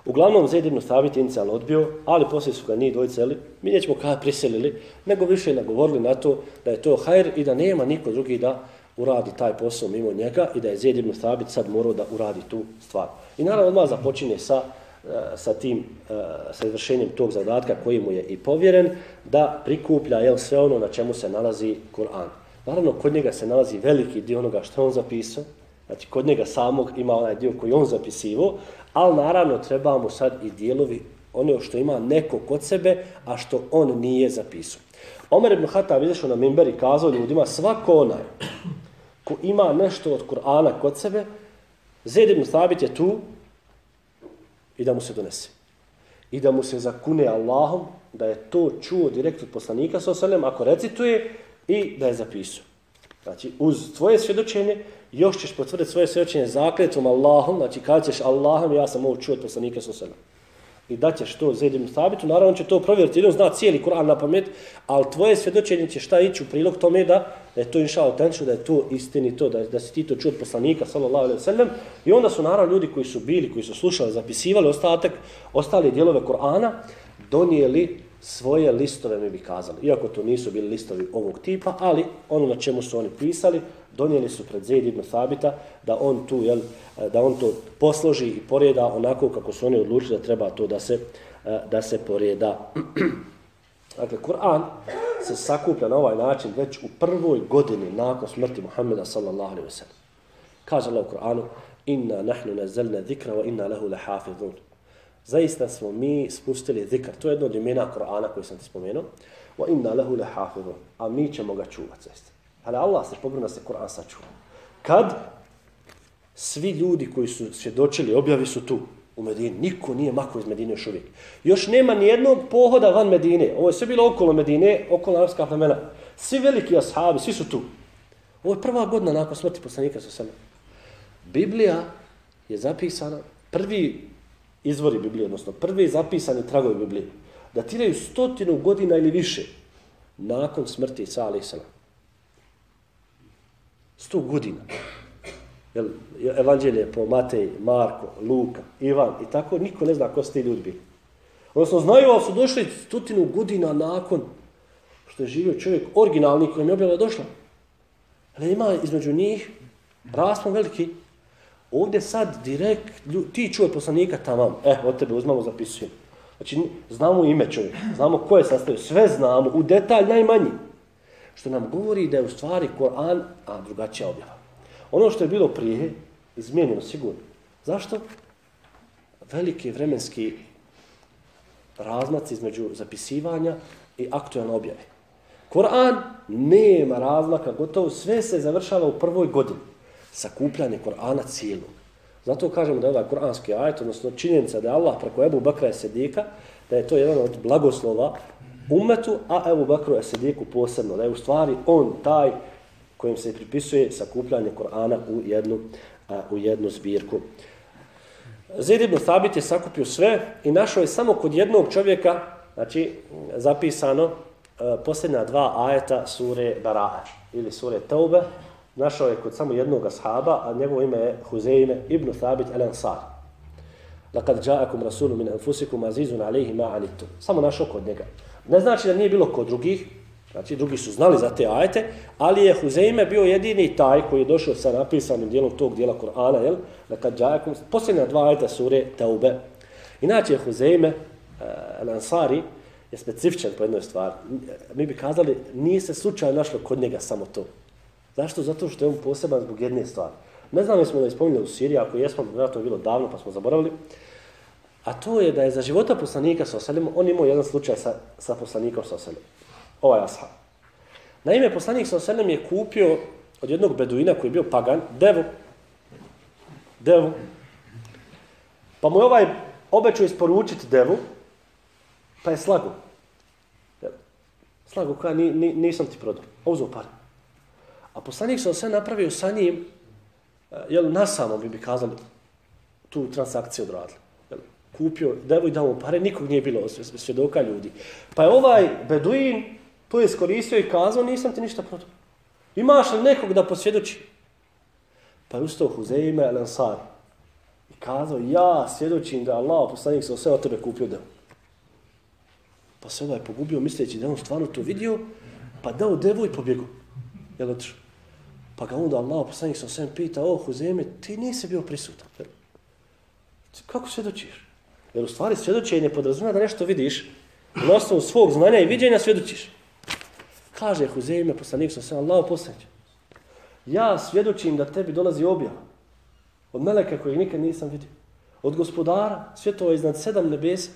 Uglavnom, Zaid ibn Thabit inicijalno odbio, ali poslije su ga nije dvojiceli, mi nećemo kada priselili, nego više nagovorili na to da je to hajr i da nema niko drugi da uradi taj posao mimo njega i da je Zaid ibn Sabit sad morao da uradi tu stvar. I naravno odmah započinje sa, eh, sa tim, eh, sa izvršenjem tog zadatka koji mu je i povjeren, da prikuplja jel, sve ono na čemu se nalazi Kur'an. Naravno, kod njega se nalazi veliki dio onoga što on zapisao, znači kod njega samog ima onaj dio koji on zapisivo, ali naravno treba mu sad i dijelovi ono što ima neko kod sebe, a što on nije zapisao. Omer ibn Hatab izašao na mimber i kazao ljudima, svako onaj ko ima nešto od Kur'ana kod sebe, Zed ibn Thabit je tu i da mu se donese. I da mu se zakune Allahom da je to čuo direkt od poslanika sa osalem, ako recituje i da je zapisao. Znači, uz tvoje svjedočenje, još ćeš potvrditi svoje svjedočenje zakletom Allahom, znači kad ćeš Allahom, ja sam ovo čuo od poslanika Sosana. i da ćeš to Zaid Sabitu, naravno on će to provjeriti, jer on zna cijeli Kur'an na pamet, ali tvoje svjedočenje će šta ići u prilog tome da, da je to inša autentično, da je to istinito, da, da si ti to čuo od poslanika, sallallahu alaihi sallam, i onda su naravno ljudi koji su bili, koji su slušali, zapisivali ostatak, ostali dijelove Kur'ana, donijeli svoje listove, mi bi kazali. Iako to nisu bili listovi ovog tipa, ali ono na čemu su oni pisali, donijeli su pred Zaid ibn Sabita da on tu jel, da on to posloži i poreda onako kako su oni odlučili da treba to da se eh, da se poreda. Dakle, Kur'an se sakuplja na ovaj način već u prvoj godini nakon smrti Muhammeda sallallahu alaihi wa sallam. Kaže Allah u Kur'anu, inna nahnu nazzalna zikra wa inna lehu lahafidhun. Zaista smo mi spustili zikr. To je jedno od imena Kur'ana koje sam ti spomenuo. Wa inna lahu lahafidhun. A mi ćemo ga čuvati zaista. Ali Allah se pobrina se Kur'an sačuva. Kad svi ljudi koji su svjedočili objavi su tu u Medini, niko nije mako iz Medine još uvijek. Još nema ni jednog pohoda van Medine. Ovo je sve bilo okolo Medine, okolo arabska plemena. Svi veliki ashabi, svi su tu. Ovo je prva godina nakon smrti poslanika sa sebe. Biblija je zapisana, prvi izvori Biblije, odnosno prvi zapisani tragovi Biblije, datiraju stotinu godina ili više nakon smrti Isa alaih sallam. Sto godina. Jel, evanđelje po Matej, Marko, Luka, Ivan i tako, niko ne zna ko su ti ljudi bili. Odnosno, znaju, ali su došli stotinu godina nakon što je živio čovjek originalni kojem je objava došla. Ali ima između njih raspon veliki. Ovdje sad direkt, ti čuje poslanika tamam, eh, od tebe uzmamo, zapisujemo. Znači, znamo ime čovjeka, znamo ko je sastavio, sve znamo, u detalj najmanji. Što nam govori da je u stvari Koran, a drugačija objava. Ono što je bilo prije, izmijenjeno sigurno. Zašto? Veliki vremenski razmac između zapisivanja i aktualne objave. Koran nema razlaka, gotovo sve se završava u prvoj godini. Sakupljanje Kur'ana cijelog. Zato kažemo da je ovaj kuranski ajet, odnosno činjenica da je Allah preko Ebu Bakra je sedika, da je to jedan od blagoslova umetu, a Ebu Bakru je sediku posebno, da je u stvari on taj kojim se pripisuje sakupljanje Korana u jednu, a, u jednu zbirku. Zaid ibn Thabit je sakupio sve i našao je samo kod jednog čovjeka, znači zapisano, posljednja dva ajeta sure Bara'a ili sure Taube, našao je kod samo jednog ashaba, a njegovo ime je Huzeime ibn Thabit el Ansar. Lakad ja'akum rasulun min anfusikum azizun alaihi ma anittum. Samo našao kod njega. Ne znači da nije bilo kod drugih, znači drugi su znali za te ajete, ali je Huzeime bio jedini taj koji je došao sa napisanim dijelom tog dijela Kur'ana, jel? Lakad ja'akum, posljedna dva ajeta sure Taube. Inače Huzeime eh, uh, el Ansari, je specifičan po jednoj stvari. Mi bi kazali, nije se slučajno našlo kod njega samo to. Zašto? Zato što je on poseban zbog jedne stvari. Ne znam li smo da ispominjali u Siriji, ako jesmo, vjerojatno je bilo davno pa smo zaboravili, a to je da je za života poslanika sa osalim, on imao jedan slučaj sa, sa poslanikom sa osalim. Ovaj ashab. Naime, poslanik sa osalim je kupio od jednog beduina koji je bio pagan, devu, devu, pa mu je ovaj obećao isporučiti devu, pa je slago. Slago, kada ni, ni, nisam ti prodao. Uzeo pare. A poslanik se sve napravio sa njim, e, jel, na samo bi bi kazali, tu transakciju odradili. Jel, kupio, devo i dao mu pare, nikog nije bilo svjedoka ljudi. Pa je ovaj beduin to je iskoristio i kazao, nisam ti ništa prodao. Imaš li nekog da posvjedoči? Pa je ustao Huzeime al Ansar i kazao, ja svjedočim da Allah poslanik se sve od tebe kupio devu. Pa se ovaj pogubio misleći da on stvarno to vidio, pa dao devu i pobjegu. Jel otišao? Pa ga onda Allah poslanik sam osvijem pita, o Huzeme, ti nisi bio prisutan. Kako svjedočiš? Jer u stvari svjedočenje podrazumije da nešto vidiš, na osnovu svog znanja i viđenja svjedočiš. Kaže Huzeme, poslanik sa sve, Allah poslanik. Ja svjedočim da tebi dolazi objava od meleka kojeg nikad nisam vidio. Od gospodara, svjetova iznad sedam nebesa.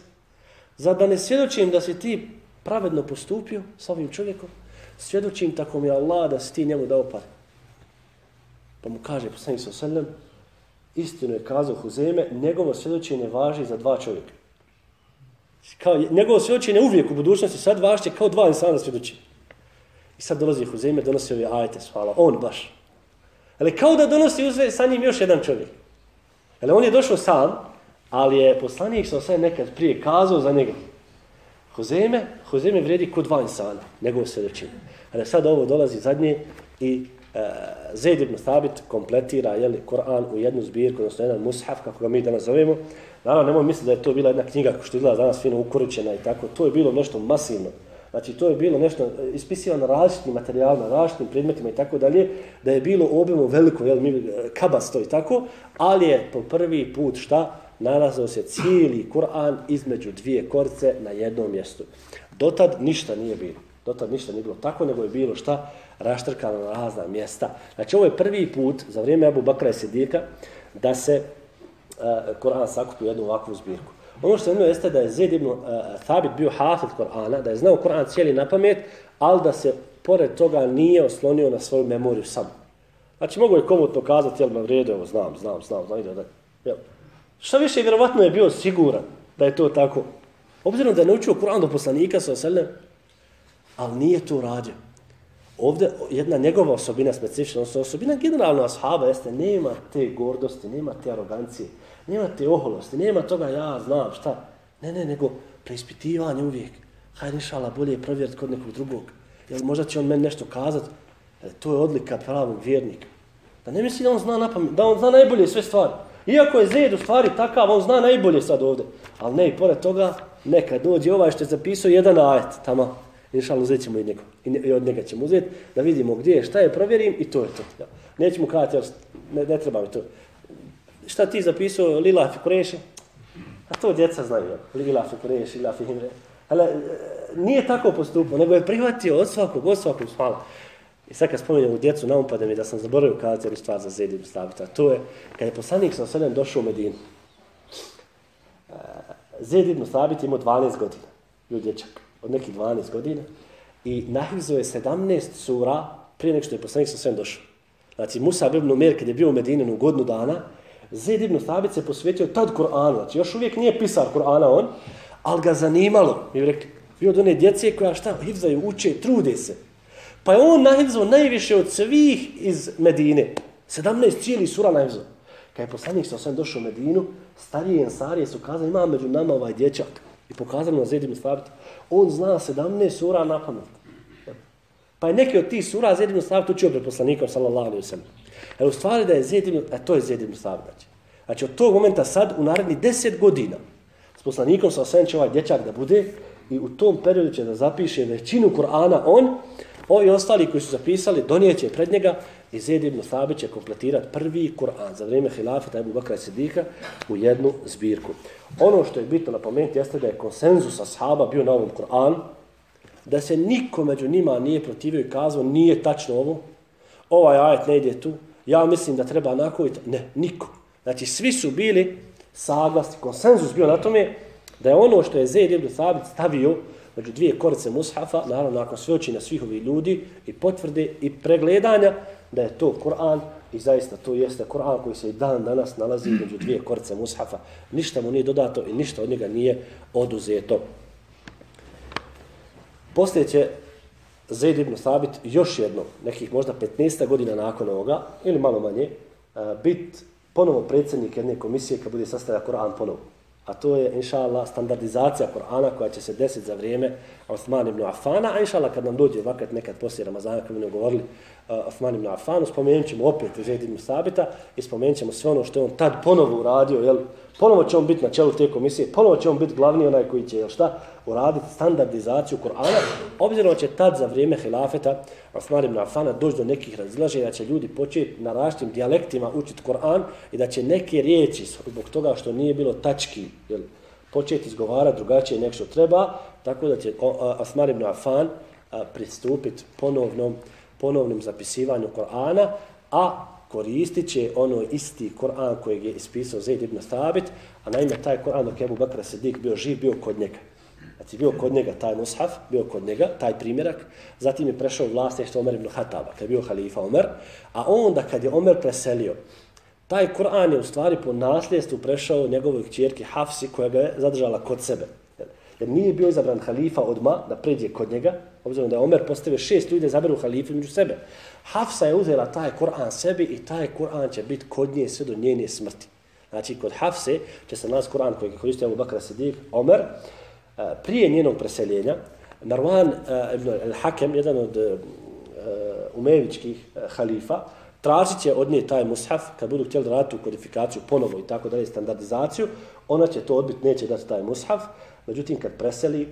Za da ne svjedočim da si ti pravedno postupio sa ovim čovjekom, svjedočim tako mi Allah da si ti njemu dao pare. Pa mu kaže poslanik sa sallam, istinu je kazao Huzeme, njegovo svjedočenje važi za dva čovjeka. Kao, njegovo svjedočenje uvijek u budućnosti sad važi kao dva insana svjedoči. I sad dolazi Huzeme, donosi ove ajete, hvala, on baš. Ali kao da donosi uzve sa njim još jedan čovjek. Ali on je došao sam, ali je poslanik sa sve nekad prije kazao za njega. Huzeme, Huzeme vredi kod dva insana, njegovo svjedočenje. Ali sad ovo dolazi zadnje i E, Zaid ibn Thabit kompletira jeli, Koran u jednu zbirku, odnosno jedan mushaf, kako ga mi danas zovemo. Naravno, nemoj misliti da je to bila jedna knjiga što izgleda danas fino ukoričena i tako. To je bilo nešto masivno. Znači, to je bilo nešto ispisivano na različitim materijalima, različitim predmetima i tako dalje, da je bilo objemu veliko, jel, mi, e, kabasto i tako, ali je po prvi put šta? Nalazao se cijeli Kur'an između dvije korce na jednom mjestu. Dotad ništa nije bilo. Dotad ništa nije bilo tako, nego je bilo šta? Raštrkano na razna mjesta. Znači, ovo je prvi put za vrijeme Abu Bakra i Sidika da se e, uh, Koran sakupi u jednu ovakvu zbirku. Ono što je jeste da je Zaid ibn uh, Thabit bio hafid Korana, da je znao Koran cijeli na pamet, ali da se pored toga nije oslonio na svoju memoriju sam. Znači, mogu je komutno kazati, jel me vrede, ovo znam, znam, znam, znam, ide, da, jel. Što više, vjerovatno je bio siguran da je to tako. Obzirom da je naučio Kur'an do poslanika, sa ali nije to radio ovdje jedna njegova osobina specifična, odnosno osobina generalno ashaba jeste, nema te gordosti, nema te arogancije, nema te oholosti, nema toga ja znam šta. Ne, ne, nego preispitivanje uvijek. Hajde, inšala, bolje je provjeriti kod nekog drugog. Jer možda će on meni nešto kazat, e, to je odlika pravog vjernika. Da ne misli da on zna napamet, da on zna najbolje sve stvari. Iako je Zed u stvari takav, on zna najbolje sad ovdje. Ali ne, i pored toga, neka dođe ovaj što je zapisao jedan ajet, tamo, inšalno uzet ćemo i, njega, i od njega ćemo uzeti, da vidimo gdje je, šta je, provjerim i to je to. Ja. Nećemo kazati, ne, ne treba mi to. Šta ti zapisao, Lila Fikureši? A to djeca znaju, Lila Fikureši, Lila Fihimre. Ali e, nije tako postupao, nego je prihvatio od svakog, od svakog hvala. I sad kad spominjem u djecu, naumpada mi da sam zaboravio kazati jednu stvar za Zed ibn Stavita. To je, kad je poslanik sa sedem došao u Medinu, e, Zed ibn Sabit imao 12 godina, bio dječak, od nekih 12 godina, i nahvizo je 17 sura prije nek što je poslanik sa svem došao. Znači, Musa ibn Umer, kada je bio u Medinu u godinu dana, Zed ibn Thabit se posvetio tad Kur'anu, znači još uvijek nije pisar Kur'ana on, ali ga zanimalo, mi bi rekli, bio od one djece koja šta, hivzaju, uče, trude se. Pa je on nahivzao najviše od svih iz Medine. 17 cijeli sura nahivzao. Kad je poslanik sa svem došao u Medinu, starije ensarije su kazali, ima među nama ovaj dječak. I pokazano na Zedim Staviti. On zna 17 sura na pamet. Pa je neki od tih sura Zedim Staviti učio pred poslanikom, sallallahu alaihi sallam. E u stvari da je Zedim, e to je Zedim Staviti. Znači. znači od tog momenta sad, u naredni 10 godina, s poslanikom sa osvijem će ovaj dječak da bude, i u tom periodu će da zapiše većinu Kur'ana on, Ovi ostali koji su zapisali, donijeće pred njega i Zed ibn Thabit će kompletirati prvi Kur'an za vrijeme hilafeta Ebu Bakra i Sidika u jednu zbirku. Ono što je bitno napomenuti jeste da je konsenzus ashaba bio na ovom Kur'an, da se niko među njima nije protivio i kazao nije tačno ovo, ovaj ajet ne ide tu, ja mislim da treba nakoviti, ne, niko. Znači svi su bili saglasni, konsenzus bio na tome da je ono što je Zed ibn Thabit stavio među dvije korice mushafa, naravno nakon sveočina svih ovih ljudi i potvrde i pregledanja da je to Kur'an i zaista to jeste Kur'an koji se i dan danas nalazi među dvije korice mushafa. Ništa mu nije dodato i ništa od njega nije oduzeto. Poslije će Zaid ibn Sabit još jedno, nekih možda 15 godina nakon ovoga, ili malo manje, bit ponovo predsjednik jedne komisije kad bude sastavlja Kur'an ponovo a to je, inša Allah, standardizacija Korana koja će se desiti za vrijeme Osman ibn Afana, a inšala kad nam dođe vakat nekad poslije Ramazana, kad bi govorili uh, Osman ibn Affanu, spomenut ćemo opet Zed ibn Sabita i spomenut ćemo sve ono što je on tad ponovo uradio, jel, ponovo će on biti na čelu te komisije, ponovo će on biti glavni onaj koji će, jel šta, uraditi standardizaciju Kur'ana, obzirom će tad za vrijeme hilafeta Osman ibn Affana doći do nekih razilaženja, da će ljudi početi na različitim dijalektima učiti Kur'an i da će neke riječi, zbog toga što nije bilo tački, jel, početi izgovarati drugačije nek što treba, tako da će Osman ibn Afan pristupiti ponovnom, ponovnom zapisivanju Kur'ana, a koristit će ono isti Kur'an kojeg je ispisao Zaid ibn Stabit, a naime taj Koran dok je Abu Bakr Sidik bio živ, bio kod njega. Znači bio kod njega taj mushaf, bio kod njega taj primjerak, zatim je prešao vlasništvo Omer ibn Hataba, kad je bio halifa Omer, a onda kad je Omer preselio, taj Kur'an je u stvari po nasljedstvu prešao njegovoj kćerki Hafsi koja ga je zadržala kod sebe. Jer nije bio izabran halifa odma da pređe kod njega, obzirom da je Omer postavio šest ljudi da zaberu halifu među sebe. Hafsa je uzela taj Kur'an sebi i taj Kur'an će biti kod nje sve do njene smrti. Znači, kod Hafse će se nas Kur'an koji je koristio Abu Bakr Sidik, Omer, eh, prije njenog preseljenja, Marwan eh, ibn al-Hakem, jedan od eh, umevičkih halifa, tražit će od nje taj mushaf, kad budu htjeli raditi u kodifikaciju ponovo i tako dalje, standardizaciju, ona će to odbiti, neće dati taj mushaf, međutim, kad preseli, e,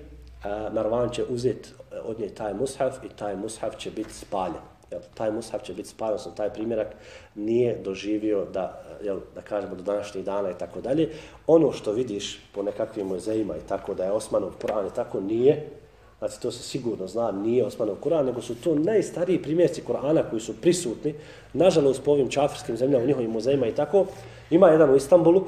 Narvan će uzeti e, od nje taj mushaf i taj mushaf će biti spaljen jel, taj mushaf će biti spaljen, sam taj primjerak nije doživio da, e, jel, da kažemo do današnjih dana i tako dalje. Ono što vidiš po nekakvim muzejima i tako da je Osmanov Kur'an i tako nije, znači to se sigurno zna, nije Osmanov Kur'an, nego su to najstariji primjerci Kur'ana koji su prisutni, nažalost po ovim čafirskim zemljama, u njihovim muzejima i tako. Ima jedan u Istanbulu,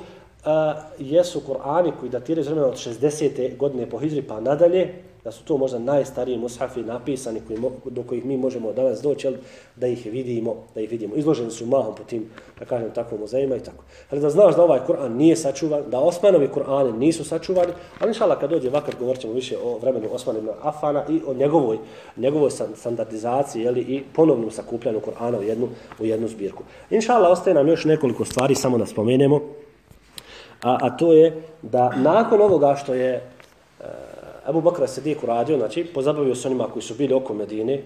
jesu Kur'ani koji datiraju iz vremena od 60. godine po Hidri pa nadalje, da su to možda najstariji mushafi napisani koji, do kojih mi možemo danas doći, ali da ih vidimo, da ih vidimo. Izloženi su mahom po tim, da kažem tako, muzejima i tako. Ali da znaš da ovaj Kur'an nije sačuvan, da Osmanovi Kur'ani nisu sačuvani, ali inšala kad dođe vakar govorit ćemo više o vremenu Osmana ibn Afana i o njegovoj, njegovoj standardizaciji jeli, i ponovnom sakupljanju Kur'ana u jednu, u jednu zbirku. Inšala ostaje nam još nekoliko stvari, samo da spomenemo, a, a to je da nakon ovoga što je Ebu Abu Bakr Sadiq uradio, znači pozabavio se onima koji su bili oko Medine, e,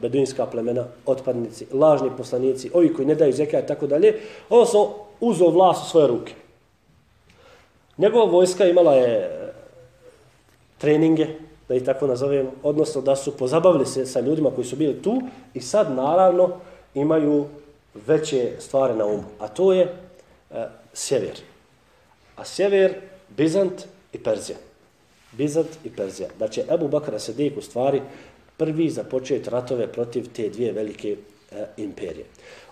beduinska plemena, otpadnici, lažni poslanici, ovi koji ne daju zekaj i tako dalje, on se uzeo vlast u svoje ruke. Njegova vojska imala je e, treninge, da ih tako nazovemo, odnosno da su pozabavili se sa ljudima koji su bili tu i sad naravno imaju veće stvari na umu, a to je e, sjever. A sjever, Bizant i Perzija. Bizant i Perzija. Da će Ebu Bakara Sedik u stvari prvi započeti ratove protiv te dvije velike e, imperije.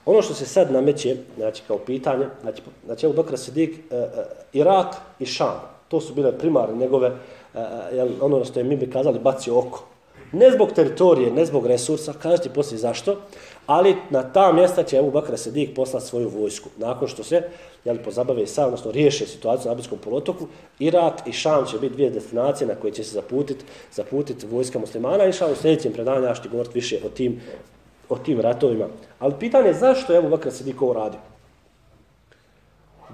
Ono što se sad nameće, znači kao pitanje, znači, znači Ebu Bakara Sedik, e, e, Irak i Šam, to su bile primarne njegove, e, e, ono što je mi bi kazali, baci oko. Ne zbog teritorije, ne zbog resursa, kažete poslije zašto, ali na ta mjesta će Ebu Bakr Sedik poslati svoju vojsku. Nakon što se jeli, pozabave sa, odnosno riješe situaciju na Abijskom polotoku, Irak i Šam će biti dvije destinacije na koje će se zaputiti zaputit vojska muslimana i Šam u sljedećem predanju ja ću govoriti više o tim, o tim ratovima. Ali pitanje je zašto je Ebu Bakr Sedik ovo radio?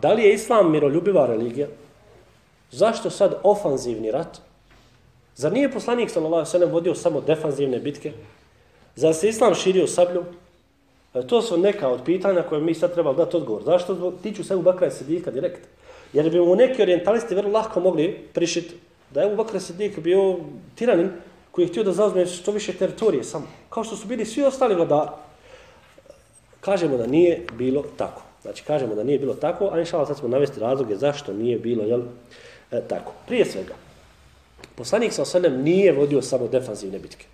Da li je Islam miroljubiva religija? Zašto sad ofanzivni rat? Zar nije poslanik sallallahu alejhi ve sellem vodio samo defanzivne bitke? Zar se islam širio sabljom? E, to su neka od pitanja koje mi sad trebamo dati odgovor. Zašto tiču se Ebu Bakra Sidika direkt? Jer bi mu neki orientalisti vrlo lahko mogli prišiti da je Ebu Bakra Sidik bio tiranin koji je htio da zauzme što više teritorije samo. Kao što su bili svi ostali vladari. Kažemo da nije bilo tako. Znači, kažemo da nije bilo tako, a inšala sad ćemo navesti razloge zašto nije bilo jel, e, tako. Prije svega, poslanik sa osanem nije vodio samo defanzivne bitke.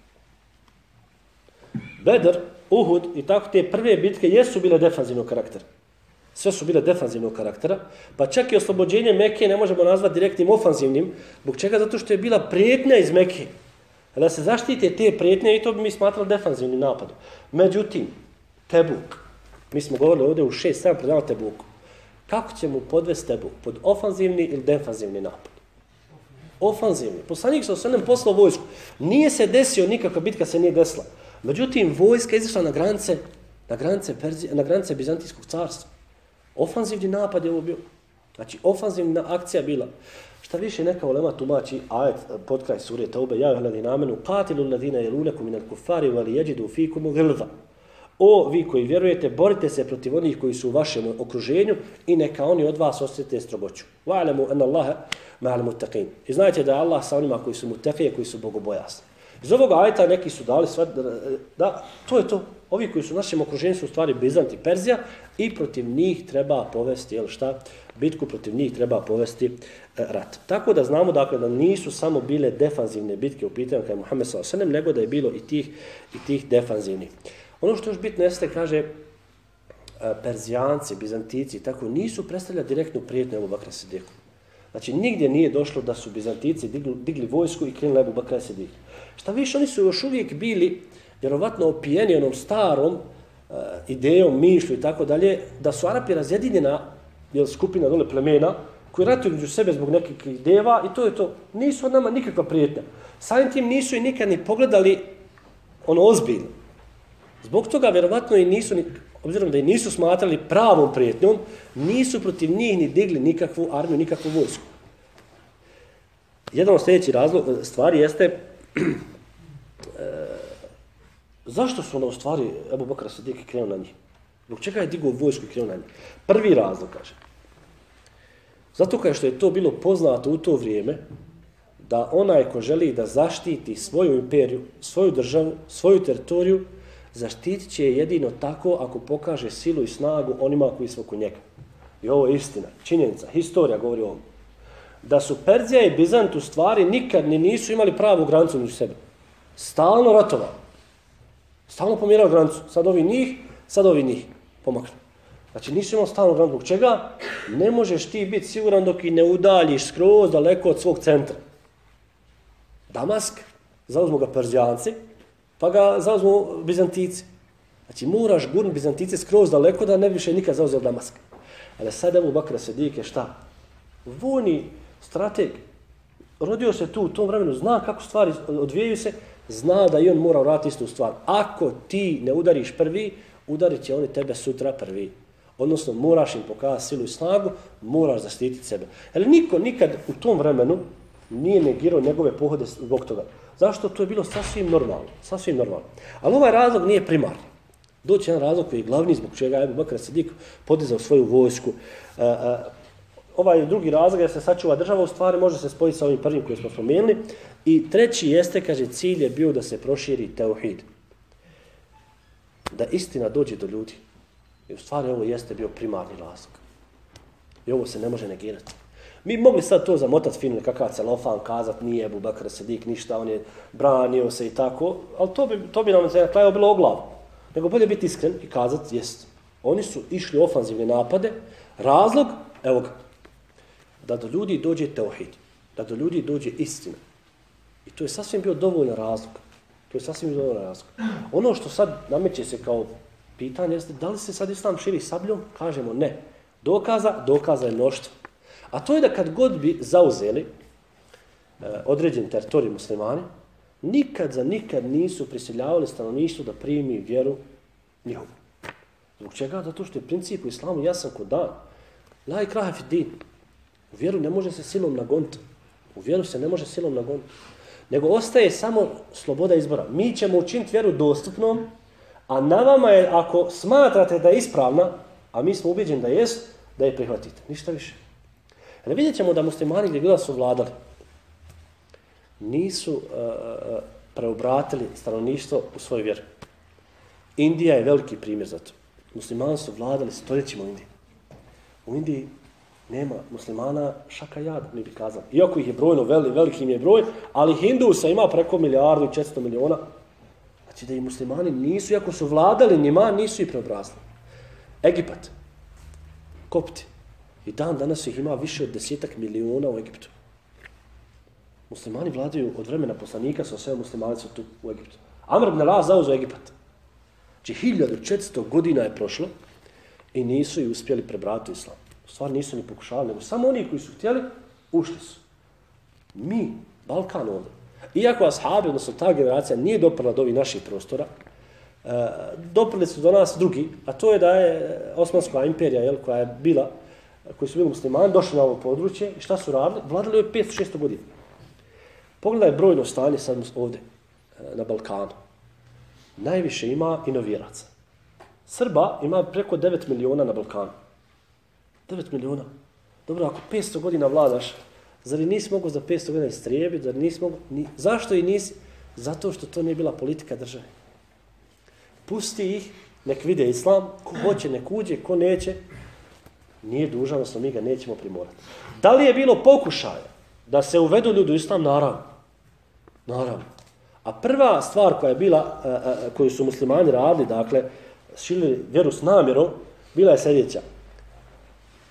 Bedr, Uhud i tako te prve bitke jesu bile defanzivnog karaktera. Sve su bile defanzivnog karaktera, pa čak i oslobođenje Mekke ne možemo nazvati direktnim ofanzivnim. zbog čega? Zato što je bila prijetnja iz Mekke. Da se zaštite te prijetnje i to bi mi smatrali defanzivnim napadom. Međutim, Tebuk, mi smo govorili ovdje u 6-7 predama Tebuku, kako ćemo podvesti Tebuk? Pod ofanzivni ili defanzivni napad? Ofanzivni. Poslanik sa osvrnem poslao vojsku. Nije se desio nikakva bitka, se nije desila. Međutim, vojska izašla na granice, na granice, Perzi, na granice Bizantijskog carstva. Ofanzivni napad je ovo bio. Znači, ofanzivna akcija bila. Šta više neka ulema tumači ajet pod kraj sure Taube, ja hladi namenu, qatilu ladina jelunekum minal kufari vali jeđidu fikumu gilva. O, vi koji vjerujete, borite se protiv onih koji su u vašem okruženju i neka oni od vas osjete stroboću. Wa'lamu anna Allahe ma'al muttaqin. I znajte da je Allah sa onima koji su muttaqije, koji su bogobojasni. Iz ovog ajta neki su dali sva, da, da, to je to. Ovi koji su u našem okruženju su u stvari Bizant i Perzija i protiv njih treba povesti, jel šta, bitku protiv njih treba povesti e, rat. Tako da znamo dakle da nisu samo bile defanzivne bitke u pitanju kada je Muhammed s.a.v. nego da je bilo i tih, i tih defanzivnih. Ono što još bitno jeste, kaže, e, Perzijanci, Bizantici, tako nisu predstavljali direktnu prijetnju Ebu Bakra Sidiku. Znači, nigdje nije došlo da su Bizantici digli, digli vojsku i krenuli Ebu Bakra Sidiku. Šta više, oni su još uvijek bili, vjerovatno, opijeni onom starom uh, idejom, mišlju i tako dalje, da su Arapi razjedinjena jel, skupina dole plemena, koji ratuju među sebe zbog nekih deva i to je to. Nisu od nama nikakva prijetnja. Samim tim nisu i nikad ni pogledali ono ozbiljno. Zbog toga, vjerovatno, i nisu, ni, obzirom da i nisu smatrali pravom prijetnjom, nisu protiv njih ni digli nikakvu armiju, nikakvu vojsku. Jedan od sljedećih razlog, stvari jeste e, zašto su ono u stvari Ebu Bakra Sadik krenuo na njih? Zbog čega je digao vojsku i krenuo na njih? Prvi razlog, kaže. Zato kaže što je to bilo poznato u to vrijeme, da onaj ko želi da zaštiti svoju imperiju, svoju državu, svoju teritoriju, zaštitit će je jedino tako ako pokaže silu i snagu onima koji su oko njega. I ovo je istina, činjenica, historija govori o ovom da su Perzija i Bizant u stvari nikad ni nisu imali pravu granicu među sebe. Stalno ratovali. Stalno pomjerao granicu. Sad ovi njih, sad ovi njih. Pomakli. Znači nisu imali stalno granicu. Zbog čega? Ne možeš ti biti siguran dok i ne udaljiš skroz daleko od svog centra. Damask, zauzmu ga Perzijanci, pa ga zauzmu Bizantici. Znači moraš gurnuti Bizantice skroz daleko da ne bi više nikad zauzeo Damask. Ali sad Ebu Bakra Sedike šta? Vojni strateg, rodio se tu u tom vremenu, zna kako stvari odvijaju se, zna da i on mora vratiti istu stvar. Ako ti ne udariš prvi, udarit će oni tebe sutra prvi. Odnosno, moraš im pokazati silu i snagu, moraš zaštititi sebe. Ali niko nikad u tom vremenu nije negirao njegove pohode zbog toga. Zašto? To je bilo sasvim normalno. Sasvim normalno. Ali ovaj razlog nije primarni. Doći jedan razlog koji je glavni zbog čega je Bakar Sadik podizao svoju vojsku. Ovaj drugi razlog da se sačuva država u stvari, može se spojiti sa ovim prvim koji smo spomenuli. I treći jeste, kaže, cilj je bio da se proširi teuhid. Da istina dođe do ljudi. I u stvari ovo jeste bio primarni razlog. I ovo se ne može negirati. Mi mogli sad to zamotati film, kakav celofan, kazat, nije Ebu Bakr Sedik, ništa, on je branio se i tako, ali to bi, to bi nam se na kraju bilo oglav. Nego bolje biti iskren i kazat, jest. Oni su išli ofanzivne napade, razlog, evo ga, da do ljudi dođe teohid, da do ljudi dođe istina. I to je sasvim bio dovoljno razlog. To je sasvim bio dovoljno razlog. Ono što sad nameće se kao pitanje jeste da li se sad islam širi sabljom? Kažemo ne. Dokaza, dokaza je mnoštvo. A to je da kad god bi zauzeli e, određen teritorij muslimani, nikad za nikad nisu prisiljavali stanovništvo da primi vjeru njihovu. Zbog čega? Zato što je princip u islamu jasan kod dan. La i fi din. U vjeru ne može se silom nagoniti. U vjeru se ne može silom nagoniti. Nego ostaje samo sloboda izbora. Mi ćemo učiniti vjeru dostupnom, a na vama je, ako smatrate da je ispravna, a mi smo ubeđeni da jest, da je prihvatite. Ništa više. Ali vidjet ćemo da muslimani gdje bila su vladali, nisu uh, preobratili stanovništvo u svoju vjeru. Indija je veliki primjer za to. Muslimani su vladali stoljećima u Indiji. U Indiji nema muslimana šaka jada, mi bi kazali. Iako ih je brojno, veli, veliki im je broj, ali Hindusa ima preko milijardu i četsto miliona. Znači da i muslimani nisu, iako su vladali njima, nisu i preobrazili. Egipat, Kopti, i dan danas ih ima više od desetak miliona u Egiptu. Muslimani vladaju od vremena poslanika, sa sve muslimani su tu u Egiptu. Amr ibn Allah zauzeo Egipat. Znači, 1400 godina je prošlo i nisu i uspjeli prebrati islam. U stvari nisu ni pokušavali, nego samo oni koji su htjeli, ušli su. Mi, Balkan ovdje. Iako ashabi, odnosno ta generacija, nije doprla do ovih naših prostora, e, doprli su do nas drugi, a to je da je Osmanska imperija, jel, koja je bila, koji su bili muslimani, došli na ovo područje i šta su radili? Vladali je 500-600 godina. Pogledaj brojno stanje sad ovdje e, na Balkanu. Najviše ima inoviraca. Srba ima preko 9 miliona na Balkanu. 9 miliona. Dobro, ako 500 godina vladaš, zar i nisi mogo za 500 godina istrijebiti, zar nisi mogo... Ni, zašto i nisi? Zato što to nije bila politika države. Pusti ih, nek vide islam, ko hoće, nek uđe, ko neće, nije dužan, odnosno mi ga nećemo primorati. Da li je bilo pokušaja da se uvedu ljudi u islam? Naravno. Naravno. A prva stvar koja je bila, e, e, e, koju su muslimani radili, dakle, šili vjeru s namjerom, bila je sljedeća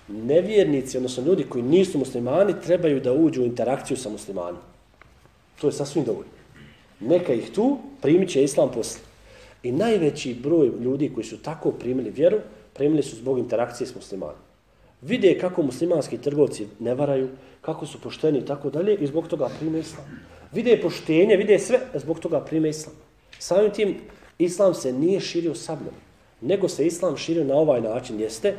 nevjernici, odnosno ljudi koji nisu muslimani, trebaju da uđu u interakciju sa muslimanima. To je sasvim dovoljno. Neka ih tu primit će islam posle. I najveći broj ljudi koji su tako primili vjeru, primili su zbog interakcije s muslimanima. Vide kako muslimanski trgovci ne varaju, kako su pošteni i tako dalje i zbog toga prime islam. Vide poštenje, vide sve, zbog toga prime islam. Samim tim, islam se nije širio sabljom, nego se islam širio na ovaj način, jeste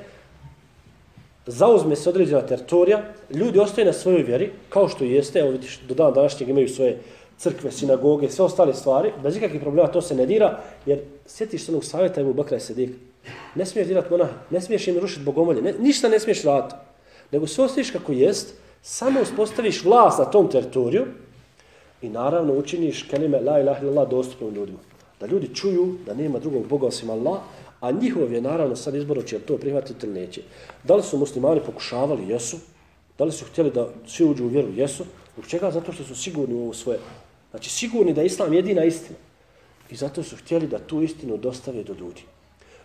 zauzme se određena teritorija, ljudi ostaju na svojoj vjeri, kao što jeste, evo vidiš, do dana današnjeg imaju svoje crkve, sinagoge, sve ostale stvari, bez ikakvih problema to se ne dira, jer sjetiš se onog savjeta Ebu Bakra i Sedik, ne smiješ dirat monaha, ne smiješ im rušiti bogomolje, ne, ništa ne smiješ raditi, nego sve ostaviš kako jest, samo uspostaviš vlast na tom teritoriju i naravno učiniš kelime la ilaha illallah dostupno ljudima. Da ljudi čuju da nema drugog Boga osim Allah, A njihov je naravno sad izbor će to prihvatiti ili neće. Da li su muslimani pokušavali? Jesu. Da li su htjeli da svi uđu u vjeru? Jesu. Zbog čega? Zato što su sigurni u ovo svoje. Znači sigurni da je islam jedina istina. I zato su htjeli da tu istinu dostave do ljudi.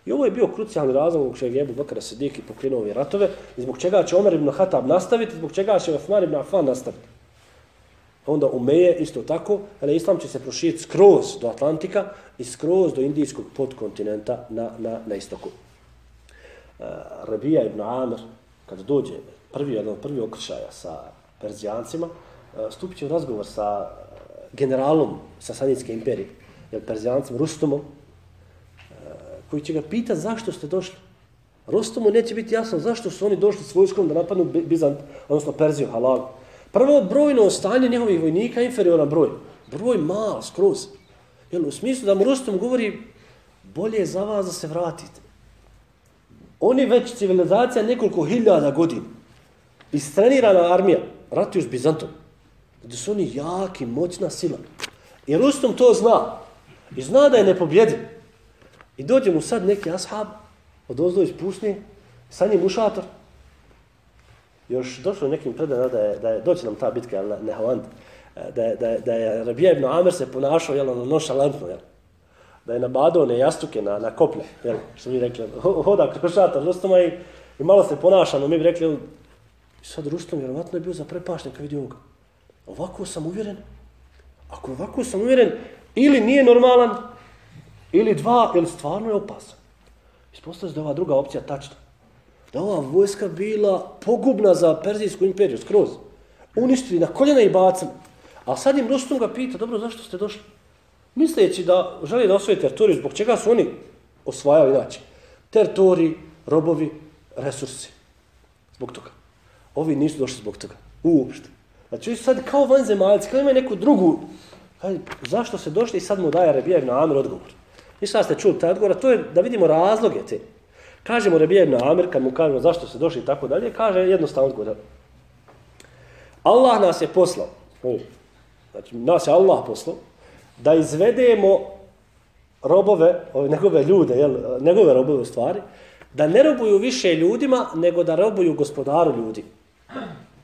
I ovo je bio krucijalni razlog zbog čega je Ebu Bakara Sidiki pokrenuo ove ratove i zbog čega će Omer ibn Hatab nastaviti, zbog čega će Osman ibn Affan nastaviti. Onda Umeje isto tako, ali Islam će se proširiti skroz do Atlantika i skroz do Indijskog podkontinenta na, na, na istoku. Uh, Rabija ibn Amr, kad dođe prvi, jedan od prvi okršaja sa Perzijancima, uh, stupit će u razgovor sa e, generalom Sasanijske imperije, jel, Perzijancem, Rustomom, koji će ga pitati zašto ste došli. Rostomu neće biti jasno zašto su oni došli s vojskom da napadnu Bizant, odnosno Perziju, Halal. Prvo, brojno stanje njihovih vojnika inferioran broj. Broj mal, skroz. Jel, u smislu da mu Rostom govori bolje je za vas da se vratite. Oni već civilizacija nekoliko hiljada godina. Istrenirana armija ratuju s Bizantom. Gdje su oni jaki, moćna sila. I Rustom to zna. I zna da je nepobjediv. I dođe mu sad neki ashab od ozdo iz pustinje, sa njim u šator. Još došlo nekim predajama da je, da je, doći nam ta bitka, na Nehavand, e, da je, da je, da je Rabija ibn Amer se ponašao, jel, ono, nošalantno, jel. Da je nabadao one jastuke na, na kople, jel, što mi rekli, ono, hoda kroz šatar Rustoma i, i malo se ponaša, no mi bi rekli, jel, sad Rustom vjerovatno je bio zaprepašten kad vidio ga. Ovako sam uvjeren, ako ovako sam uvjeren, ili nije normalan, Ili dva, ili stvarno je opasan. Ispostavlja da ova druga opcija tačna. Da ova vojska bila pogubna za Perzijsku imperiju, skroz. Uništili na koljena i bacili. A sad im Rustum ga pita, dobro, zašto ste došli? Misleći da želi da osvoje teritoriju, zbog čega su oni osvajali inače? Teritoriji, robovi, resursi. Zbog toga. Ovi nisu došli zbog toga. Uopšte. Znači, oni su sad kao vanzemaljci, kao imaju neku drugu... Kaj, zašto se došli i sad mu daje Rebija na Amir odgovor. Ništa ste čuli taj odgovor, to je da vidimo razloge te. Kažemo Rebija ibn Amir, kad mu kažemo zašto se došli i tako dalje, kaže jednostavno odgovor. Allah nas je poslao, znači nas je Allah poslao, da izvedemo robove, ove njegove ljude, jel, njegove robove u stvari, da ne robuju više ljudima, nego da robuju gospodaru ljudi.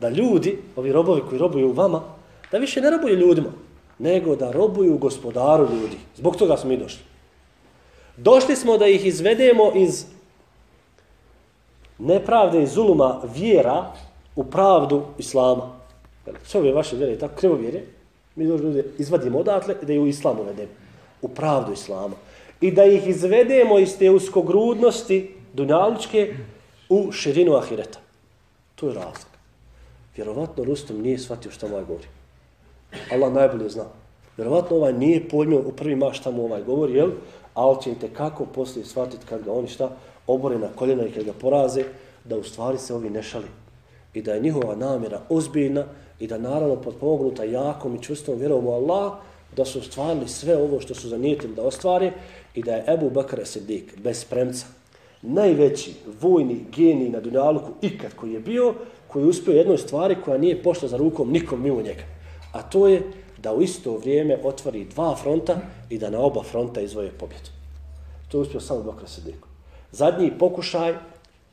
Da ljudi, ovi robovi koji robuju vama, da više ne robuju ljudima, nego da robuju gospodaru ljudi. Zbog toga smo mi došli. Došli smo da ih izvedemo iz nepravde i zuluma vjera u pravdu islama. Sve ove vaše vjere i tako krivo vjere, mi dođemo da izvadimo odatle i da je u islamu vedemo. U pravdu islama. I da ih izvedemo iz te uskogrudnosti dunjaličke u širinu ahireta. To je razlog. Vjerovatno Rustom nije shvatio šta moj ovaj govori. Allah najbolje zna. Vjerovatno ovaj nije pojmio u prvi maš šta mu ovaj govori, jel? ali će im kako poslije shvatiti kad ga oni šta obore na koljena i kad ga poraze, da u stvari se ovi ne šali. I da je njihova namjera ozbiljna i da naravno potpomognuta jakom i čvrstom vjerom u Allah, da su ostvarili sve ovo što su zanijetili da ostvare i da je Ebu Bakr Sidik bez premca najveći vojni genij na Dunjaluku ikad koji je bio, koji je uspio jednoj stvari koja nije pošla za rukom nikom mimo njega. A to je da u isto vrijeme otvori dva fronta i da na oba fronta izvoje pobjedu. To je uspio samo Bakr Sidiku. Zadnji pokušaj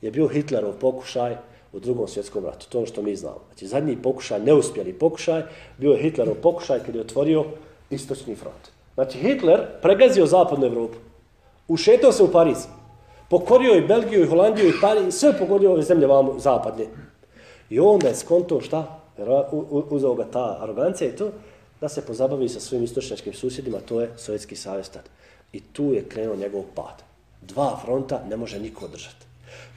je bio Hitlerov pokušaj u drugom svjetskom ratu. To je ono što mi znamo. Znači, zadnji pokušaj, neuspjeli pokušaj, bio je Hitlerov pokušaj kada je otvorio istočni front. Znači, Hitler pregazio zapadnu Evropu. Ušetao se u Pariz. Pokorio i Belgiju, i Holandiju, i Pariz. Sve pokorio ove zemlje vamo, zapadne. I onda je skonto šta? Uzeo ga ta arogancija i to da se pozabavi sa svojim istočnjačkim susjedima, to je Sovjetski savez tad. I tu je krenuo njegov pad. Dva fronta ne može niko održati.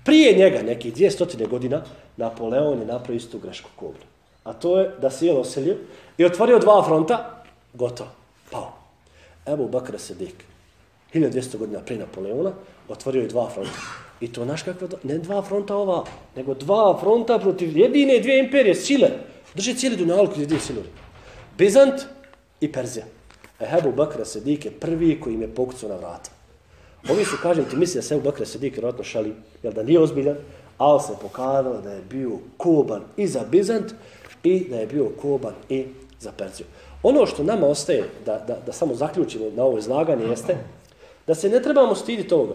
Prije njega, nekih 200 godina, Napoleon je napravio istu grešku kobru. A to je da se je oselio i otvorio dva fronta, gotovo, pao. Evo Bakra Sedik, 1200 godina prije Napoleona, otvorio je dva fronta. I to naš kakva, ne dva fronta ova, nego dva fronta protiv jedine dvije imperije, sile. Drži cijeli dunjalku i dvije sile. Bizant i Perzija. E, Ebu Bakra Sedik je prvi koji im je pokucao na vrata. Ovi su, kažem ti, misli da se Bakre Bakra Sedik vjerojatno šali, jer da nije ozbiljan, ali se pokazalo da je bio koban i za Bizant i da je bio koban i za Perziju. Ono što nama ostaje, da, da, da samo zaključimo na ovo izlaganje, jeste da se ne trebamo stiditi ovoga.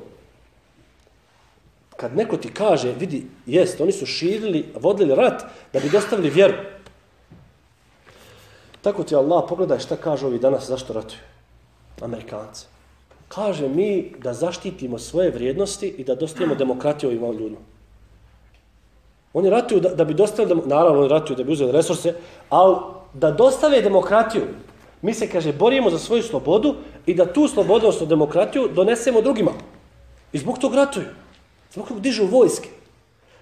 Kad neko ti kaže, vidi, jest, oni su širili, vodili rat da bi dostavili vjeru. Tako ti Allah, pogledaj šta kaže ovi danas, zašto ratuju. Amerikanci. Kaže mi da zaštitimo svoje vrijednosti i da dostavimo demokratiju ovim ljudima. Oni ratuju da, da bi dostavili, naravno oni ratuju da bi uzeli resurse, ali da dostave demokratiju, mi se, kaže, borimo za svoju slobodu i da tu slobodu, odnosno demokratiju, donesemo drugima. I zbog tog ratuju. Zbog tog dižu vojske.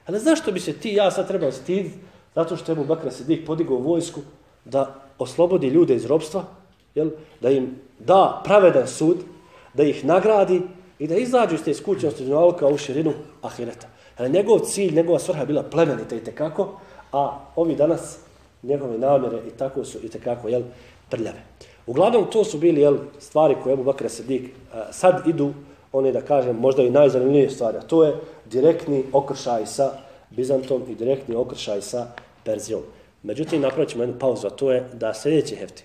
Ali zašto bi se ti ja sad trebao stiditi zato što je mu Bakra Sidik podigao vojsku da oslobodi ljude iz robstva, jel? da im da pravedan sud, da ih nagradi i da izađu iz te skućnosti dunjalka u širinu ahireta. Ali njegov cilj, njegova svrha je bila plemenita i tekako, a ovi danas njegove namjere i tako su i tekako jel, prljave. Uglavnom, to su bili jel, stvari koje Ebu Bakr Sadik e, sad idu, one da kažem, možda i najzanimljivije stvari, a to je direktni okršaj sa Bizantom i direktni okršaj sa Perzijom. Međutim, napravit ćemo jednu pauzu, a to je da sljedeći hefti,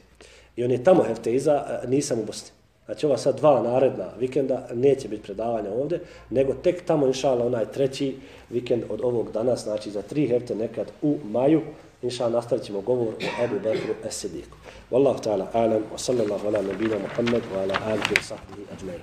i on je tamo hefte iza, e, nisam u Bosni. Znači ova sad dva naredna vikenda neće biti predavanja ovdje, nego tek tamo inšala onaj treći vikend od ovog danas, znači za tri hefte nekad u maju, inšala nastavit ćemo govor o Ebu Bekru Esidiku. Wallahu ta'ala alam, wa sallallahu ala nabina Muhammad, wa ala alihi wa sahbihi ajmai.